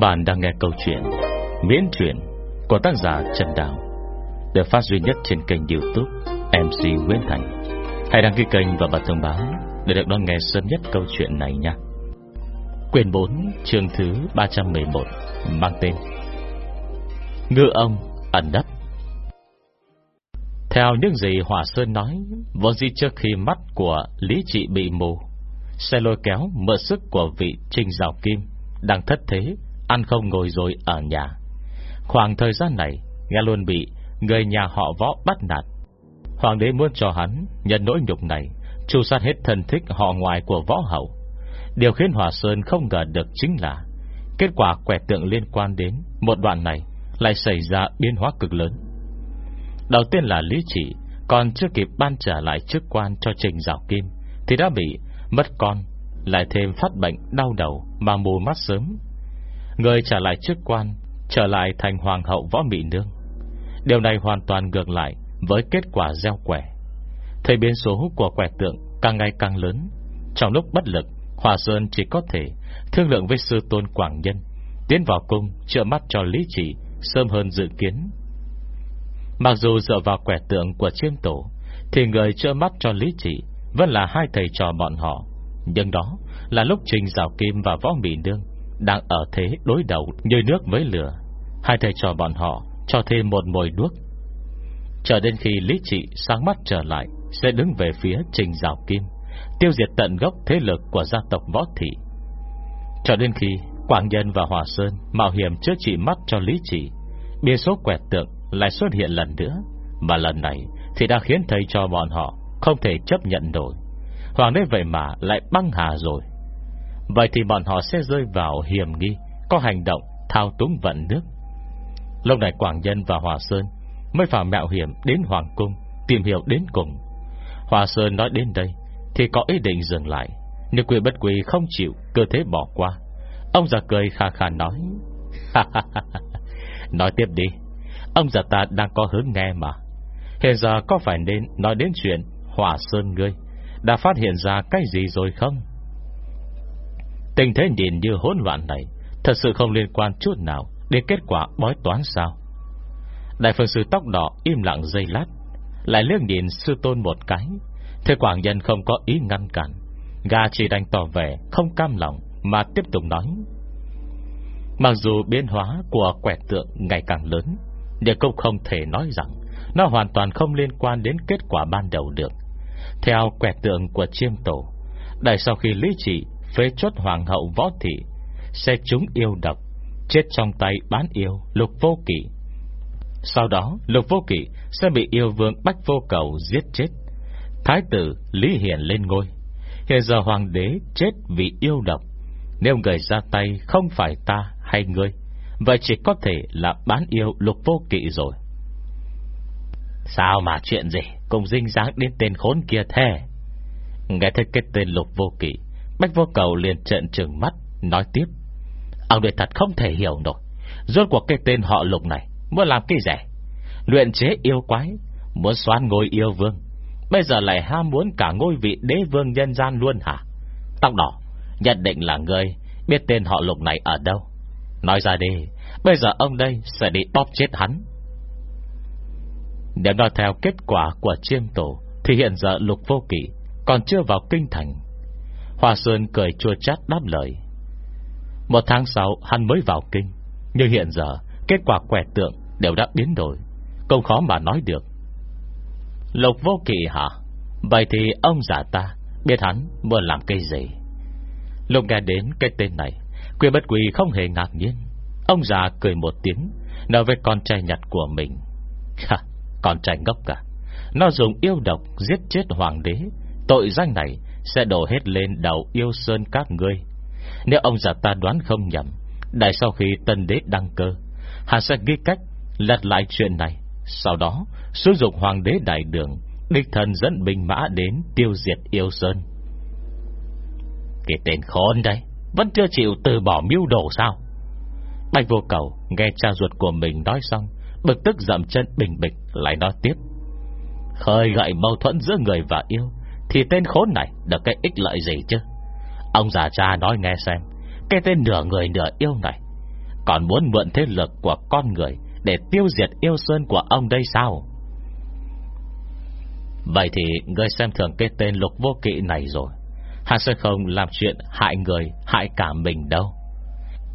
Các bạn đang nghe câu chuyện Miễn truyện của tác giả Trần Đào, Được phát duy nhất trên kênh youtube MC Nguyễn Thành. Hãy đăng ký kênh và bật thông báo Để được đón nghe sớm nhất câu chuyện này nha. Quyền 4 chương thứ 311 Mang tên Ngư ông ẩn đất Theo những gì Hòa Sơn nói, Vốn gì trước khi mắt của Lý Trị bị mù Xe lôi kéo mượn sức của vị Trinh Giảo Kim Đang thất thế Ăn không ngồi rồi ở nhà. Khoảng thời gian này, Nghe luôn bị người nhà họ võ bắt nạt. Hoàng đế muốn cho hắn Nhận nỗi nhục này, Chu sát hết thân thích họ ngoài của võ hậu Điều khiến Hòa Sơn không ngờ được chính là Kết quả quẻ tượng liên quan đến Một đoạn này Lại xảy ra biến hóa cực lớn. Đầu tiên là Lý Chỉ, Còn chưa kịp ban trả lại chức quan cho Trình Giảo Kim, Thì đã bị mất con, Lại thêm phát bệnh đau đầu Mà mù mắt sớm. Người trả lại chức quan, Trở lại thành hoàng hậu võ mị nương. Điều này hoàn toàn ngược lại Với kết quả gieo quẻ. Thời biến số của quẻ tượng Càng ngày càng lớn, Trong lúc bất lực, Hòa Sơn chỉ có thể thương lượng với sư tôn Quảng Nhân, Tiến vào cung trợ mắt cho lý trị Sớm hơn dự kiến. Mặc dù dựa vào quẻ tượng của chiêm tổ, Thì người trợ mắt cho lý trị Vẫn là hai thầy trò bọn họ. Nhưng đó là lúc Trình Giảo Kim và Võ Mỹ Nương đang ở thế đối đầu như nước với lửa. Hai thầy trò bọn họ Cho thêm một mồi đuốc. Chờ đến khi Lý Trị sáng mắt trở lại, Sẽ đứng về phía Trình Giảo Kim, Tiêu diệt tận gốc thế lực của gia tộc Võ Thị. Cho đến khi Quảng Nhân và Hòa Sơn Mạo hiểm chữa trị mắt cho Lý Trị, Bia số quẹt tượng lại xuất hiện lần nữa. Mà lần này thì đã khiến thầy cho bọn họ Không thể chấp nhận nổi. Hoàng đế vậy mà lại băng hà rồi. Vậy thì bọn họ sẽ rơi vào hiểm nghi, Có hành động thao túng vận nước. Lúc này Quảng Nhân và Hòa Sơn Mới phải mạo hiểm đến Hoàng Cung, Tìm hiểu đến cùng. Hòa Sơn nói đến đây Thì có ý định dừng lại, Nhưng quỷ bất quỷ không chịu, cơ thế bỏ qua. Ông già cười khà khà nói Nói tiếp đi, Ông già ta đang có hướng nghe mà. Hiện giờ có phải nên nói đến chuyện Hòa Sơn ngươi, Đã phát hiện ra cái gì rồi không? Tình thế nhìn như hỗn loạn này, Thật sự không liên quan chút nào Đến kết quả bói toán sao? Đại phương sư tóc đỏ im lặng dây lát, Lại liếc nhìn sư tôn một cái. Thế quảng nhân không có ý ngăn cản, Gà chỉ đành tỏ vẻ Không cam lòng mà tiếp tục nói. Mặc dù biến hóa của quẻ tượng ngày càng lớn, Nhưng cũng không thể nói rằng Nó hoàn toàn không liên quan đến kết quả ban đầu được. Theo quẻ tượng của chiêm tổ, Đại sau khi lý trị Phế chốt hoàng hậu võ thị, xe chúng yêu độc, Chết trong tay bán yêu lục vô kỷ Sau đó, lục vô kỷ Sẽ bị yêu vương bách vô cầu giết chết. Thái tử Lý Hiển lên ngôi. Hiện giờ hoàng đế chết vì yêu độc. Nếu người ra tay không phải ta hay ngươi, Vậy chỉ có thể là bán yêu lục vô kỵ rồi. Sao mà chuyện gì? Cùng dinh dáng đến tên khốn kia thế? Nghe thấy cái tên lục vô kỵ Bách vô cầu liền trợn trừng mắt, Nói tiếp. Ông đệ thật không thể hiểu nổi. Rốt cuộc cái tên họ lục này Muốn làm cái rẻ Luyện chế yêu quái, Muốn xoan ngôi yêu vương. Bây giờ lại ham muốn cả ngôi vị đế vương nhân gian luôn hả? Tóc đỏ Nhận định là người Biết tên họ lục này ở đâu. Nói ra đi, Bây giờ ông đây sẽ đi bóp chết hắn. Nếu nói theo kết quả của chiêm tổ, Thì hiện giờ lục vô kỷ Còn chưa vào kinh thành Hoa Sơn cười chua chát đáp lời. Một tháng sau hắn mới vào kinh Nhưng hiện giờ Kết quả quẻ tượng đều đã biến đổi Không khó mà nói được. Lục vô kỵ hả? Vậy thì ông giả ta Biết hắn muốn làm cái gì? Lục nghe đến cái tên này Quyền bất quỳ không hề ngạc nhiên. Ông già cười một tiếng Nói với con trai nhặt của mình. Ha, Con trai ngốc cả. Nó dùng yêu độc giết chết hoàng đế Tội danh này sẽ đổ hết lên đầu yêu sơn các ngươi. Nếu ông già ta đoán không nhầm Đại sau khi tân đế đăng cơ Hắn sẽ ghi cách lật lại chuyện này. Sau đó sử dụng hoàng đế đại đường Địch thần dẫn binh mã đến Tiêu diệt yêu sơn. Cái tên khốn đấy, Vẫn chưa chịu từ bỏ mưu đồ sao? Bạch vô cầu Nghe cha ruột của mình nói xong, Bực tức dậm chân bình bịch, Lại nói tiếp. Khơi gậy mâu thuẫn giữa người và yêu thì tên khốn này được cái ích lợi gì chứ? Ông già cha nói nghe xem, Cái tên nửa người nửa yêu này, Còn muốn mượn thế lực của con người Để tiêu diệt yêu sơn của ông đây sao? Vậy thì ngươi xem thường cái tên lục vô kỵ này rồi, Hắn sẽ không làm chuyện hại người, Hại cả mình đâu.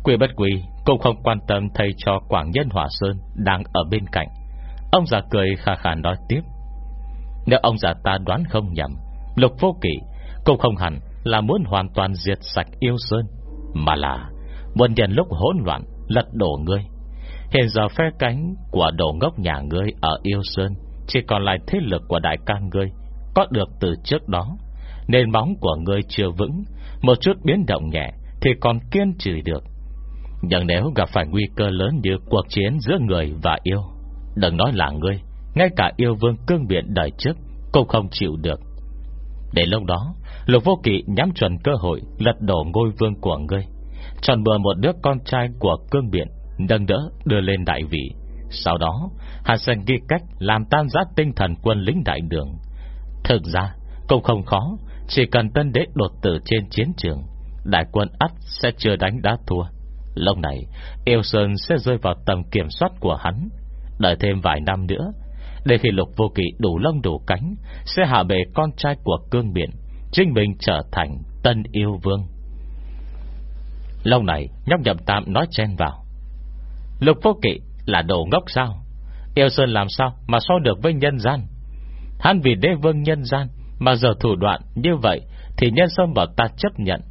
Quy bất quy Cũng không quan tâm thầy cho Quảng Nhân Hòa Sơn Đang ở bên cạnh. Ông già cười khà khà nói tiếp, Nếu ông già ta đoán không nhầm Lục vô kỵ Cũng không hẳn là muốn hoàn toàn diệt sạch yêu Sơn, Mà là Muốn nhân lúc hỗn loạn, Lật đổ ngươi. Hiện giờ phe cánh của đồ ngốc nhà ngươi Ở yêu Sơn Chỉ còn lại thế lực của đại ca ngươi Có được từ trước đó, Nền móng của ngươi chưa vững, Một chút biến động nhẹ Thì còn kiên trì được. Nhưng nếu gặp phải nguy cơ lớn như cuộc chiến giữa người và yêu, Đừng nói là ngươi, Ngay cả yêu vương cương biện đời trước Cũng không chịu được. Để lúc đó, Lục vô kỵ nhắm chuẩn cơ hội Lật đổ ngôi vương của ngươi, Chọn bừa một đứa con trai của cương biện, Nâng đỡ, đưa lên đại vị. Sau đó Hắn sẽ ghi cách làm tan giác tinh thần quân lính đại đường. Thực ra, Cũng không khó, Chỉ cần tân đế đột tử trên chiến trường, Đại quân ắt sẽ chưa đánh đã thua. Lâu này, Yêu Sơn sẽ rơi vào tầm kiểm soát của hắn. Đợi thêm vài năm nữa để khi lục vô kỵ đủ lông đủ cánh, Sẽ hạ bệ con trai của cương biển Chính mình trở thành tân yêu vương. Lâu này, nhóc nhậm tam nói chen vào. Lục vô kỵ là đồ ngốc sao? Yêu Sơn làm sao mà so được với nhân gian? Hắn vì đế vương nhân gian Mà giờ thủ đoạn như vậy Thì nhân sâm bảo ta chấp nhận.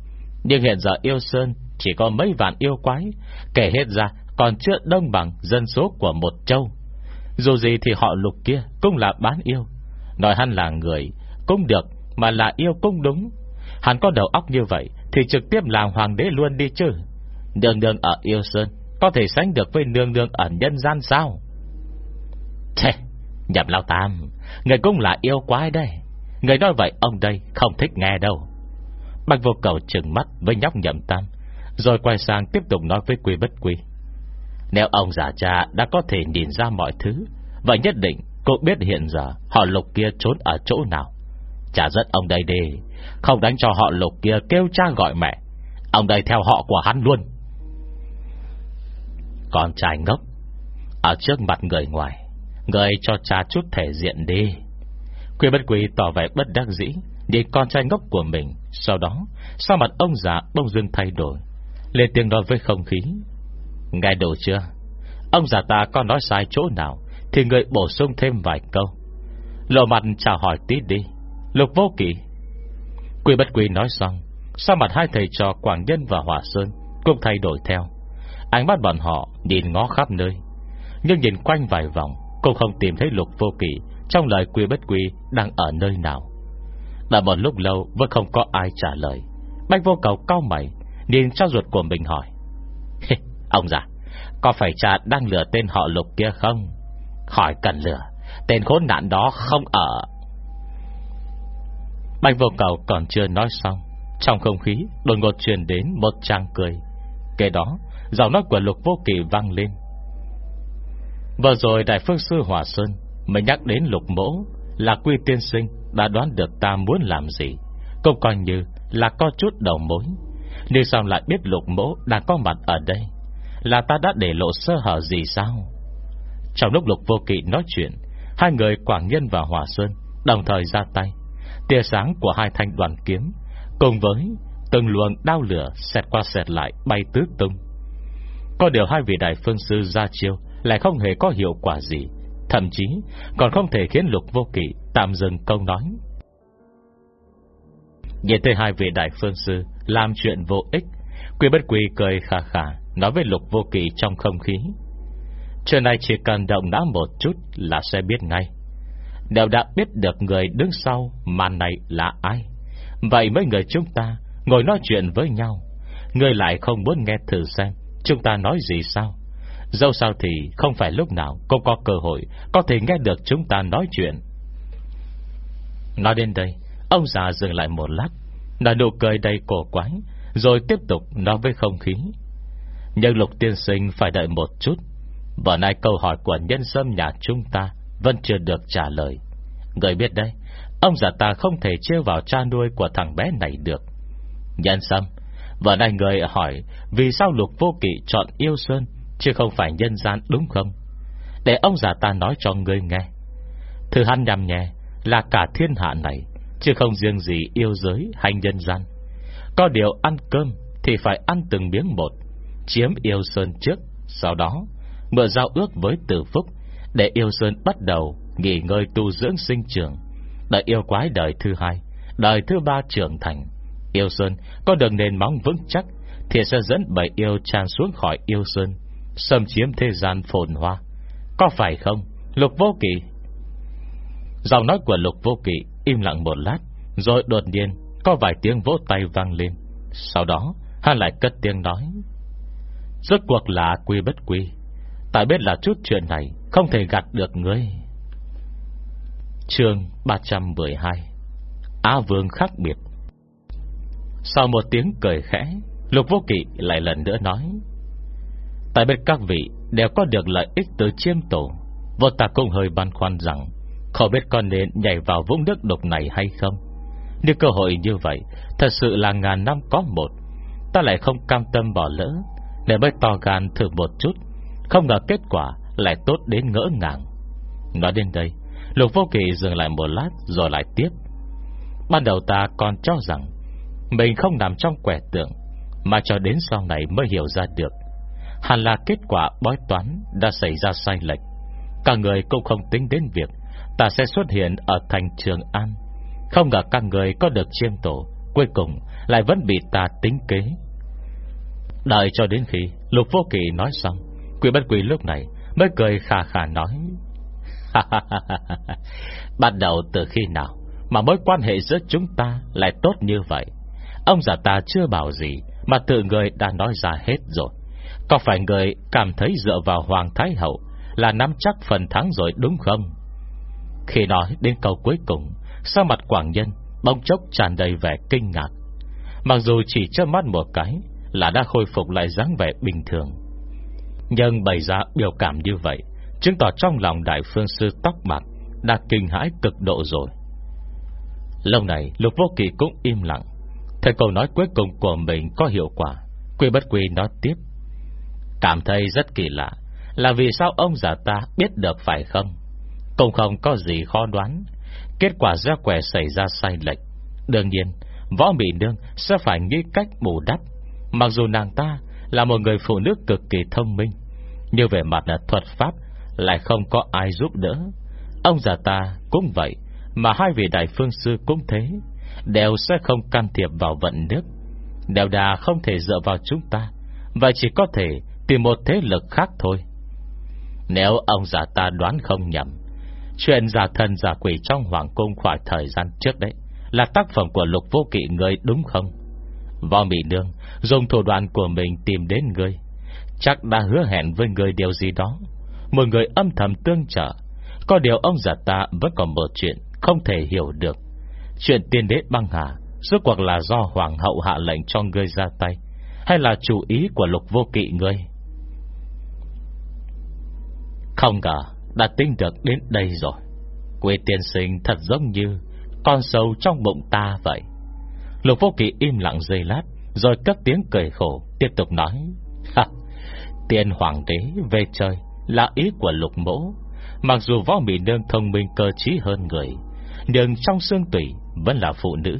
Nhưng hiện giờ yêu Sơn Chỉ có mấy vạn yêu quái, Kể hết ra còn chưa đông bằng Dân số của một châu. Dù gì thì họ lục kia cũng là bán yêu. Nói hắn là người Cũng được, mà là yêu cũng đúng. Hắn có đầu óc như vậy Thì trực tiếp làm hoàng đế luôn đi chứ. Nương nương ở yêu sơn, Có thể sánh được với nương nương ở nhân gian sao? Chê Nhậm lao tam, Người cũng là yêu quái đây. Người nói vậy ông đây không thích nghe đâu. Bạch vô cầu trừng mắt với nhóc nhậm tam, Rồi quay sang tiếp tục nói với quy bất quy. Nếu ông giả cha đã có thể nhìn ra mọi thứ, Vậy nhất định cô biết hiện giờ Họ lục kia trốn ở chỗ nào. Chả dẫn ông đây đi, Không đánh cho họ lục kia kêu cha gọi mẹ. Ông đây theo họ của hắn luôn. Con trai ngốc, Ở trước mặt người ngoài Người cho cha chút thể diện đi. Quy bất quý tỏ vẻ bất đắc dĩ, Nhìn con trai ngốc của mình, Sau đó Sao mặt ông già bông dưng thay đổi. Lên tiếng nói với không khí Nghe đủ chưa? Ông già ta có nói sai chỗ nào Thì người bổ sung thêm vài câu. Lộ mặt chào hỏi tí đi. Lục vô kỷ Quy bất quy nói xong Sao mặt hai thầy trò Quảng Nhân và Hòa Sơn Cũng thay đổi theo. Ánh mắt bọn họ nhìn ngó khắp nơi, Nhưng nhìn quanh vài vòng Cũng không tìm thấy lục vô kỷ Trong lời quy bất quy đang ở nơi nào. Đã một lúc lâu Vẫn không có ai trả lời. Bách vô cầu cao mày, Nhìn cho ruột của mình hỏi. Ông già, Có phải cha đang lừa tên họ lục kia không? Khỏi cần lừa, Tên khốn nạn đó không ở. Bạch vô cầu còn chưa nói xong, Trong không khí đột ngột truyền đến một trang cười. Kế đó, Giọng nói của lục vô kỳ vang lên. Vừa rồi Đại Phương Sư Hòa Sơn Mới nhắc đến lục mẫu Là quy tiên sinh Đã đoán được ta muốn làm gì. Cũng coi như là có chút đầu mối. Nhưng sao lại biết lục mẫu Đang có mặt ở đây? Là ta đã để lộ sơ hở gì sao? Trong lúc lục vô kỵ nói chuyện, Hai người Quảng Nhân và Hòa Sơn Đồng thời ra tay, Tia sáng của hai thanh đoàn kiếm Cùng với từng luồng đao lửa Xẹt qua xẹt lại bay tứ tung. Có điều hai vị đại phương sư ra chiêu Lại không hề có hiệu quả gì, Thậm chí còn không thể khiến lục vô kỵ Tạm dừng câu nói. Nhìn thấy hai vị đại phương sư Làm chuyện vô ích, Quy bất quy cười khà khà. Nói với lục vô kỳ trong không khí Chuyện này chỉ cần động não một chút Là sẽ biết ngay đều đã biết được người đứng sau màn này là ai. Vậy mấy người chúng ta ngồi nói chuyện với nhau, người lại không muốn nghe thử xem chúng ta nói gì sao. Dẫu sao thì không phải lúc nào cũng có cơ hội có thể nghe được chúng ta nói chuyện. Nói đến đây, ông già dừng lại một lát, là nụ cười đầy cổ quái, rồi tiếp tục nói với không khí. Nhưng lục tiên sinh phải đợi một chút. Vừa nay câu hỏi của nhân dân nhà chúng ta vẫn chưa được trả lời. Người biết đấy, Ông già ta không thể trêu vào cha nuôi của thằng bé này được. Nhân sâm Và này người hỏi Vì sao lục vô kỵ chọn yêu sơn Chứ không phải nhân gian đúng không? Để ông già ta nói cho người nghe. Thứ hắn nhằm nhẹ Là cả thiên hạ này, Chứ không riêng gì yêu giới hay nhân gian. Có điều ăn cơm Thì phải ăn từng miếng một. Chiếm yêu sơn trước, Sau đó mở giao ước với tử phúc, Để yêu sơn bắt đầu Nghỉ ngơi tu dưỡng sinh trưởng Đợi yêu quái đời thứ hai, Đời thứ ba trưởng thành, Yêu Sơn có đường nền móng vững chắc Thì sẽ dẫn bảy yêu tràn xuống khỏi yêu Sơn, Xâm chiếm thế gian phồn hoa. Có phải không, Lục vô kỵ? Giọng nói của lục vô kỵ Im lặng một lát, Rồi đột nhiên có vài tiếng vỗ tay vang lên. Sau đó, hắn lại cất tiếng nói Rốt cuộc là quy bất quy. Tại biết là chút chuyện này, Không thể gạt được ngươi. Chương 312 Á Vương khác biệt. Sau một tiếng cười khẽ, Lục Vô Kỵ lại lần nữa nói, Tại biết các vị Đều có được lợi ích từ chiêm tổ, Vô ta cũng hơi băn khoăn rằng, Không biết con nên nhảy vào vũng nước độc này hay không? Nhưng cơ hội như vậy, Thật sự là ngàn năm có một, Ta lại không cam tâm bỏ lỡ. Để mới to gan thử một chút. Không ngờ kết quả lại tốt đến ngỡ ngàng. Nói đến đây, Lục Vô Kỳ dừng lại một lát Rồi lại tiếp. Ban đầu ta còn cho rằng Mình không nằm trong quẻ tượng, Mà cho đến sau này mới hiểu ra được. Hẳn là kết quả bói toán Đã xảy ra sai lệch. Cả người cũng không tính đến việc Ta sẽ xuất hiện ở thành Trường An. Không ngờ các người có được chiêm tổ, Cuối cùng lại vẫn bị ta tính kế. Đợi cho đến khi Lục Vô Kỳ nói xong, Quỷ bất quỷ lúc này mới cười khà khà nói Bắt đầu từ khi nào Mà mối quan hệ giữa chúng ta Lại tốt như vậy? Ông già ta chưa bảo gì Mà tự người đã nói ra hết rồi. Có phải người cảm thấy dựa vào Hoàng Thái Hậu Là nắm chắc phần thắng rồi đúng không? Khi nói đến câu cuối cùng Sao mặt Quảng Nhân Bông chốc tràn đầy vẻ kinh ngạc. Mặc dù chỉ cho mắt một cái là đã khôi phục lại dáng vẻ bình thường. Nhưng bày ra biểu cảm như vậy, Chứng tỏ trong lòng đại phương sư tóc bạc Đã kinh hãi cực độ rồi. Lâu này, Lục Vô Kỳ cũng im lặng. Thấy câu nói cuối cùng của mình có hiệu quả, Quy bất quy nói tiếp. Cảm thấy rất kỳ lạ, Là vì sao ông già ta biết được phải không? Cũng không có gì khó đoán. Kết quả ra quẻ xảy ra sai lệch. Đương nhiên, Võ Mỹ Nương sẽ phải nghĩ cách bù đắp. Mặc dù nàng ta là một người phụ nữ cực kỳ thông minh, Nhưng về mặt thuật pháp lại không có ai giúp đỡ. Ông già ta cũng vậy, Mà hai vị đại phương sư cũng thế, Đều sẽ không can thiệp vào vận nước Đều đà không thể dựa vào chúng ta Và chỉ có thể Tìm một thế lực khác thôi. Nếu ông già ta đoán không nhầm, Chuyện giả thần giả quỷ Trong hoàng cung khoảng thời gian trước đấy Là tác phẩm của lục vô kỵ người đúng không? Võ Mỹ Nương, Dùng thủ đoạn của mình tìm đến người Chắc đã hứa hẹn với người điều gì đó. Một người âm thầm tương trợ. Có điều ông già ta vẫn còn một chuyện Không thể hiểu được. Chuyện tiên đế băng hà, Rốt cuộc là do hoàng hậu hạ lệnh cho ngươi ra tay, Hay là chủ ý của lục vô kỵ ngươi? Không ngờ Đã tính được đến đây rồi. Quê tiên sinh thật giống như Con sâu trong bụng ta vậy. Lục vô kỵ im lặng giây lát, Rồi cất tiếng cười khổ, Tiếp tục nói Tiên hoàng đế về chơi là ý của lục mỗ. Mặc dù võ mỹ nương thông minh cơ trí hơn người, Nhưng trong xương tủy Vẫn là phụ nữ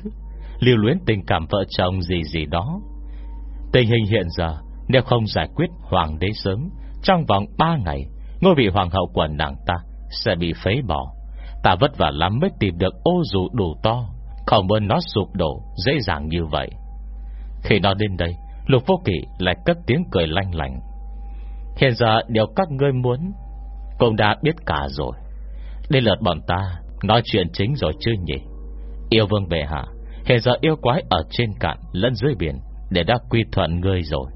liều luyến tình cảm vợ chồng gì gì đó. Tình hình hiện giờ, Nếu không giải quyết hoàng đế sớm, Trong vòng 3 ngày, Ngôi vị hoàng hậu của nàng ta Sẽ bị phế bỏ. Ta vất vả lắm mới tìm được ô dù đủ to. Không muốn nó sụp đổ Dễ dàng như vậy. Khi nó đến đây, Lục vô kỷ lại cất tiếng cười lanh lành Hiện giờ điều các ngươi muốn Cũng đã biết cả rồi. Đến lượt bọn ta Nói chuyện chính rồi chứ nhỉ? Yêu vương bệ hạ, Hiện giờ yêu quái ở trên cạn lẫn dưới biển Để đã quy thuận ngươi rồi.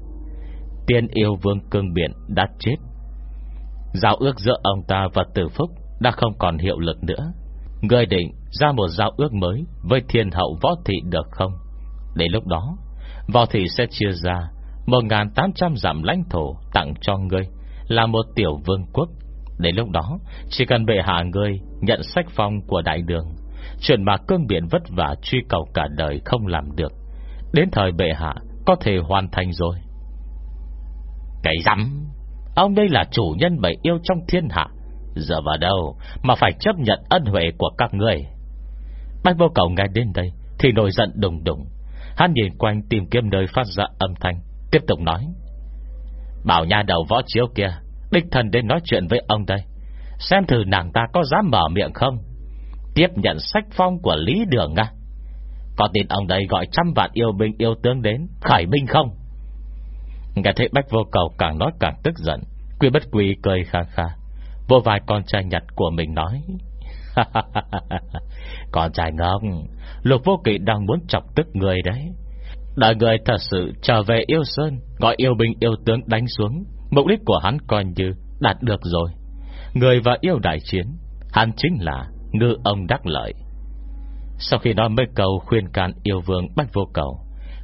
Tiên yêu vương cương biển đã chết. Giao ước giữa ông ta và tử phúc Đã không còn hiệu lực nữa. Ngươi định ra một giao ước mới Với thiên hậu võ thị được không? Đến lúc đó, Võ thị sẽ chia ra 1.800 giảm lãnh thổ tặng cho ngươi, Là một tiểu vương quốc. Đến lúc đó, Chỉ cần bệ hạ ngươi Nhận sách phong của đại đường, Chuyện mà cương biển vất vả Truy cầu cả đời không làm được, Đến thời bệ hạ Có thể hoàn thành rồi. Cái rắm, Ông đây là chủ nhân bảy yêu trong thiên hạ. Giờ vào đâu Mà phải chấp nhận ân huệ của các người Bách vô cầu nghe đến đây Thì nổi giận đùng đùng. Hắn nhìn quanh tìm kiếm nơi phát ra âm thanh, Tiếp tục nói. Bảo nhà đầu võ chiếu kia, Đích thần đến nói chuyện với ông đây. Xem thử nàng ta có dám mở miệng không? Tiếp nhận sách phong của Lý Đường à? Có tin ông đây gọi trăm vạn yêu binh yêu tướng đến Khởi binh không? Nghe thấy Bách vô cầu càng nói càng tức giận, Quy bất quy cười kha kha. Vô vài con trai nhặt của mình nói Con trai ngốc, Lục vô kỵ đang muốn chọc tức người đấy. Đợi người thật sự trở về yêu sơn, Gọi yêu binh yêu tướng đánh xuống, Mục đích của hắn coi như đạt được rồi. Người và yêu đại chiến, Hắn chính là ngư ông đắc lợi. Sau khi nói mấy câu khuyên can yêu vương bách vô cầu,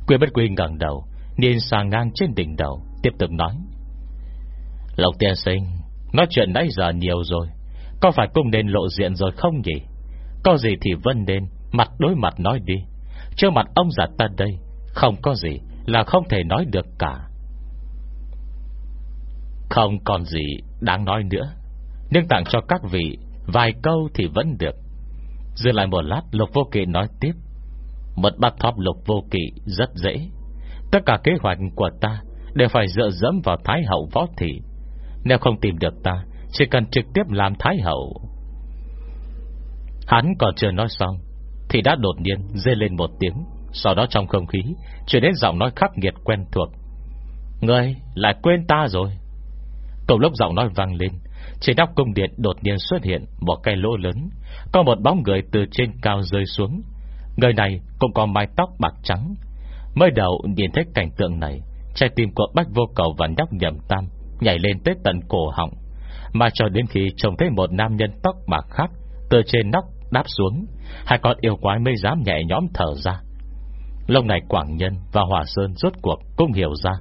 Quyền bất quy ngẩng đầu, Nhìn sang ngang trên đỉnh đầu, Tiếp tục nói. Lộc tiên sinh, Nói chuyện nãy giờ nhiều rồi có phải cũng nên lộ diện rồi không nhỉ? Có gì thì vân nên, Mặt đối mặt nói đi. Trước mặt ông già ta đây, Không có gì là không thể nói được cả. Không còn gì đáng nói nữa. Nhưng tặng cho các vị Vài câu thì vẫn được. Dừng lại một lát, Lục Vô Kỵ nói tiếp. Một bắt thóp Lục Vô Kỵ rất dễ. Tất cả kế hoạch của ta Đều phải dựa dẫm vào Thái Hậu Võ Thị. Nếu không tìm được ta chỉ cần trực tiếp làm Thái Hậu. Hắn còn chưa nói xong, Thì đã đột nhiên dê lên một tiếng, Sau đó trong không khí Chuyển đến giọng nói khắc nghiệt quen thuộc. Ngươi lại quên ta rồi. Cầu lúc giọng nói vang lên, Trên nóc cung điện đột nhiên xuất hiện Một cây lỗ lớn, Có một bóng người từ trên cao rơi xuống. Người này cũng có mái tóc bạc trắng. Mới đầu nhìn thấy cảnh tượng này, Trái tim của Bách Vô Cầu và nhóc nhầm tam Nhảy lên tới tận cổ họng. Mà cho đến khi trông thấy một nam nhân tóc bạc khác Từ trên nóc đáp xuống, Hai con yêu quái mới dám nhẹ nhõm thở ra. Lúc này Quảng Nhân và Hòa Sơn rốt cuộc cũng hiểu ra.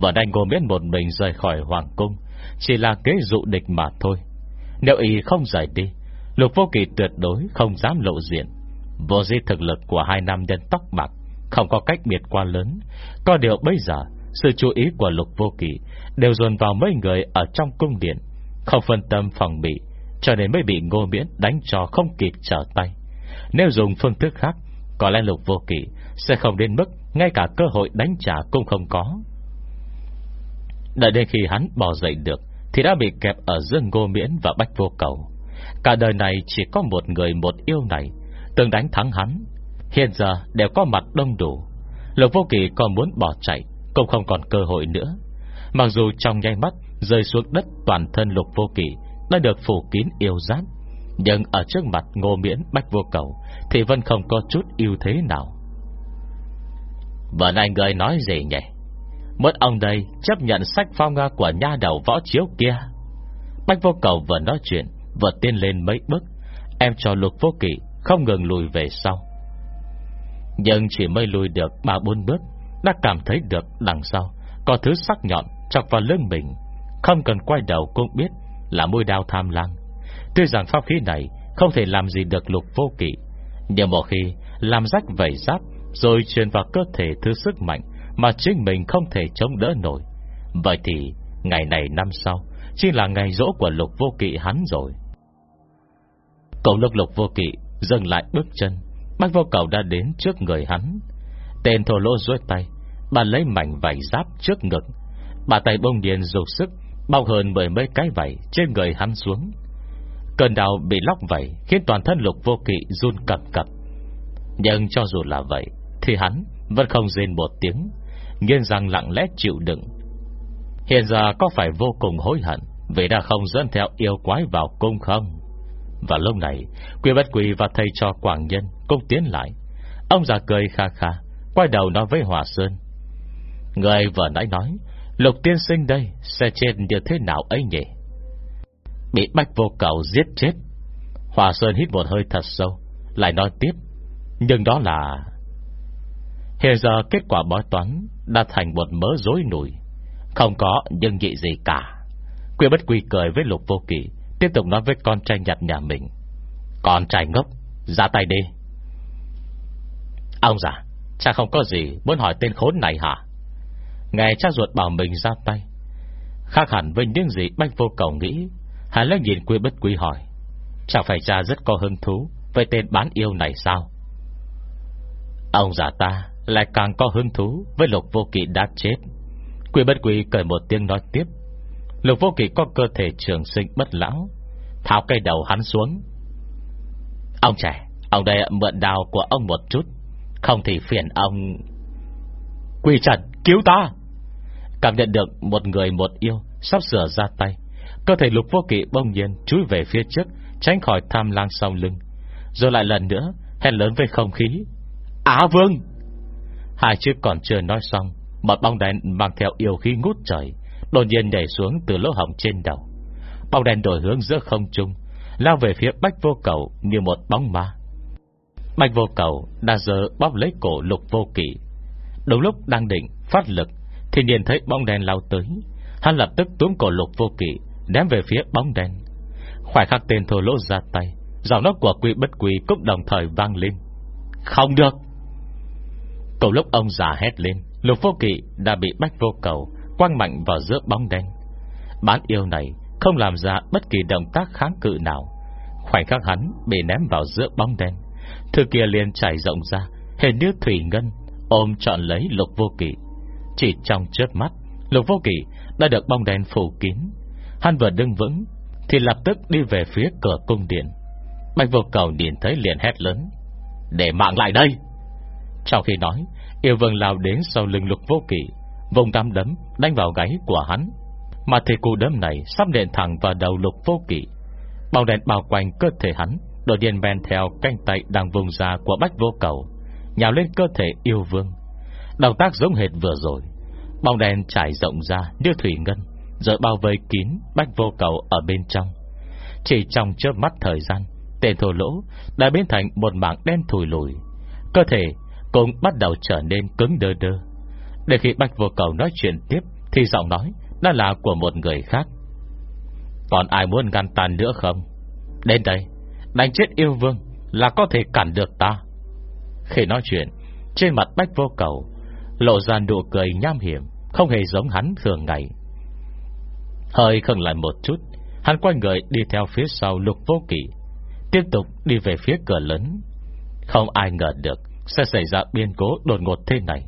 Vợ đành ngồi miễn một mình rời khỏi Hoàng Cung, Chỉ là kế dụ địch mà thôi. Nếu ý không rời đi, Lục vô kỳ tuyệt đối không dám lộ diện. Vô di thực lực của hai nam nhân tóc bạc Không có cách biệt quá lớn. Có điều bây giờ, Sự chú ý của lục vô kỳ Đều dồn vào mấy người ở trong cung điện. Không phân tâm phòng bị, Cho nên mới bị ngô miễn đánh cho không kịp trở tay. Nếu dùng phương thức khác, Có lẽ lục vô kỳ Sẽ không đến mức Ngay cả cơ hội đánh trả cũng không có. Đợi đến khi hắn bỏ dậy được, Thì đã bị kẹp ở giữa ngô miễn và bách vô cầu. Cả đời này chỉ có một người một yêu này, Từng đánh thắng hắn. Hiện giờ đều có mặt đông đủ. Lục vô kỳ còn muốn bỏ chạy, Cũng không còn cơ hội nữa. Mặc dù trong nháy mắt Rơi xuống đất toàn thân lục vô kỳ Đã được phủ kín yêu giáp Nhưng ở trước mặt ngô miễn bách vô cầu Thì vẫn không có chút ưu thế nào. Vợ này người nói gì nhỉ? Mất ông đây chấp nhận sách phong nga của nha đầu võ chiếu kia. Bách vô cầu vừa nói chuyện, Vừa tiến lên mấy bước. Em cho lục vô kỳ không ngừng lùi về sau. Nhưng chỉ mới lùi được ba bốn bước, Đã cảm thấy được đằng sau Có thứ sắc nhọn chọc vào lưng mình. Không cần quay đầu cũng biết Là môi đao tham lang Tuy rằng pháp khí này không thể làm gì được lục vô kỵ, Nhưng một khi Làm rách vẩy giáp Rồi truyền vào cơ thể thứ sức mạnh Mà chính mình không thể chống đỡ nổi, Vậy thì Ngày này năm sau Chỉ là ngày rỗ của lục vô kỵ hắn rồi. Cậu lục lục vô kỵ Dừng lại bước chân Bác vô cầu đã đến trước người hắn. Tên thổ lỗ dối tay, Bà lấy mảnh vảy giáp trước ngực, Bà tay bông điền dục sức Bao hơn mười mấy cái vảy trên người hắn xuống. Cơn đau bị lóc vảy Khiến toàn thân lục vô kỵ run cập cập. Nhưng cho dù là vậy, Thì hắn vẫn không rên một tiếng Nghiên rằng lặng lẽ chịu đựng. Hiện giờ có phải vô cùng hối hận Vì đã không dẫn theo yêu quái vào cung không? Và lúc này Quy bất quỳ và thầy cho Quảng Nhân Cũng tiến lại. Ông già cười kha kha, Quay đầu nói với Hòa Sơn. Người vừa nãy nói Lục tiên sinh đây sẽ chết như thế nào ấy nhỉ? Bị bách vô cầu giết chết. Hòa Sơn hít một hơi thật sâu Lại nói tiếp. Nhưng đó là Hiện giờ kết quả bói toán Đã thành một mớ rối nùi, Không có nhưng nhị gì cả. Quy bất quy cười với lục vô kỳ Tiếp tục nói với con trai nhặt nhà mình. Con trai ngốc Ra tay đi. Ông già Cha không có gì muốn hỏi tên khốn này hả? Ngày cha ruột bảo mình ra tay. Khác hẳn với những gì Bách vô cầu nghĩ Hắn lấy nhìn quy bất quy hỏi Chẳng phải cha rất có hứng thú Với tên bán yêu này sao? Ông già ta Lại càng có hứng thú Với lục vô kỵ đã chết. Quy bất quy cười một tiếng nói tiếp, Lục vô kỵ có cơ thể trường sinh bất lão, Tháo cây đầu hắn xuống. Ông trẻ, Ông đây mượn đào của ông một chút, Không thì phiền ông. Quy trần, cứu ta! Cảm nhận được một người một yêu Sắp sửa ra tay. Cơ thể lục vô kỵ bông nhiên Chúi về phía trước, Tránh khỏi tham lang sau lưng. Rồi lại lần nữa, hét lớn với không khí. Á vương! Hai chữ còn chưa nói xong, Một bóng đèn mang theo yêu khí ngút trời, Đột nhiên nhảy xuống từ lỗ hỏng trên đầu. Bóng đèn đổi hướng giữa không trung, Lao về phía bách vô cầu Như một bóng ma. Bách vô cầu đã giờ bóp lấy cổ lục vô kỵ. Đúng lúc đang định phát lực thì nhìn thấy bóng đèn lao tới. Hắn lập tức túm cổ lục vô kỵ, Ném về phía bóng đèn Khoảnh khắc tên thô lỗ ra tay, Giọng nói của quỷ bất quỷ cũng đồng thời vang lên. Không được! Cầu lúc ông già hét lên, Lục vô kỵ đã bị bách vô cầu, Quăng mạnh vào giữa bóng đen. Bán yêu này không làm ra bất kỳ động tác kháng cự nào. Khoảnh khắc hắn bị ném vào giữa bóng đen. Thư kia liền trải rộng ra, Hình như thủy ngân, Ôm trọn lấy lục vô kỵ. Chỉ trong chớp mắt, Lục vô kỷ đã được bóng đèn phủ kín. Hắn vừa đứng vững, Thì lập tức đi về phía cửa cung điện. Bạch vô cầu nhìn thấy liền hét lớn, Để mạng lại đây! Trong khi nói, Yêu vương lao đến sau lưng lục vô kỷ Vùng đám đấm đánh vào gáy của hắn. Mà thì cú đấm này Sắp nện thẳng vào đầu lục vô kỷ Bóng đèn bao quanh cơ thể hắn Đột nhiên men theo canh tay đang vùng ra Của bách vô cầu, Nhào lên cơ thể yêu vương. Động tác giống hệt vừa rồi Bóng đèn trải rộng ra như thủy ngân, Rồi bao vây kín bách vô cầu ở bên trong. Chỉ trong chớp mắt thời gian, Tên thổ lỗ đã biến thành một mảng đen thùi lùi. Cơ thể cũng bắt đầu trở nên cứng đơ đơ. Để khi bách vô cầu nói chuyện tiếp, Thì giọng nói đã là của một người khác. Còn ai muốn ngăn tàn nữa không? Đến đây, Đánh chết yêu vương Là có thể cản được ta. Khi nói chuyện, Trên mặt bách vô cầu Lộ ra nụ cười nham hiểm. Không hề giống hắn thường ngày. Hơi khẩn lại một chút, Hắn quay người đi theo phía sau lục vô kỷ Tiếp tục đi về phía cửa lớn. Không ai ngờ được Sẽ xảy ra biên cố đột ngột thế này.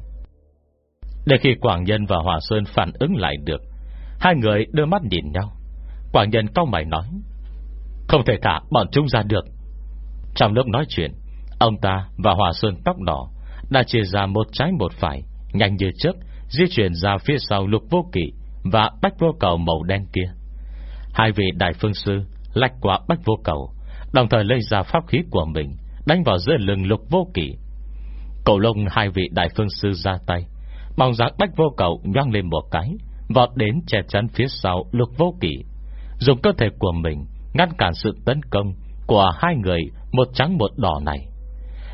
Để khi Quảng Nhân và Hòa Sơn phản ứng lại được, Hai người đưa mắt nhìn nhau. Quảng Nhân cao mày nói, Không thể thả bọn chúng ra được. Trong lúc nói chuyện, Ông ta và Hòa Sơn tóc đỏ Đã chia ra một trái một phải, Nhanh như trước Di chuyển ra phía sau lục vô kỵ Và bách vô cầu màu đen kia. Hai vị đại phương sư Lạch qua bách vô cầu, Đồng thời lấy ra pháp khí của mình, Đánh vào giữa lưng lục vô kỵ. Cầu lông hai vị đại phương sư ra tay Mong rằng bách vô cầu nhoang lên một cái, Vọt đến che chắn phía sau lục vô kỵ. Dùng cơ thể của mình Ngăn cản sự tấn công Của hai người một trắng một đỏ này.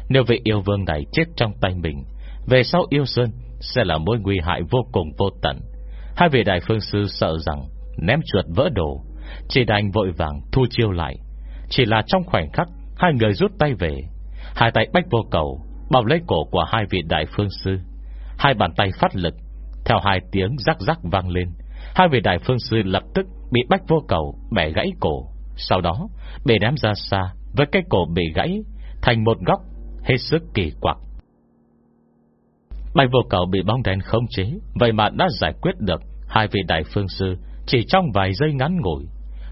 Nếu vị yêu vương này chết trong tay mình, Về sau yêu sơn sẽ là mối nguy hại vô cùng vô tận. Hai vị đại phương sư sợ rằng Ném chuột vỡ đồ, Chỉ đành vội vàng thu chiêu lại. Chỉ là trong khoảnh khắc, Hai người rút tay về. Hai tay bách vô cầu, Bọc lấy cổ của hai vị đại phương sư. Hai bàn tay phát lực, Theo hai tiếng rắc rắc vang lên. Hai vị đại phương sư lập tức Bị bách vô cầu bẻ gãy cổ, Sau đó bị ném ra xa Với cái cổ bị gãy Thành một góc hết sức kỳ quặc. Bạch vô cầu bị bóng đèn không chế, Vậy mà đã giải quyết được. Hai vị đại phương sư Chỉ trong vài giây ngắn ngủi.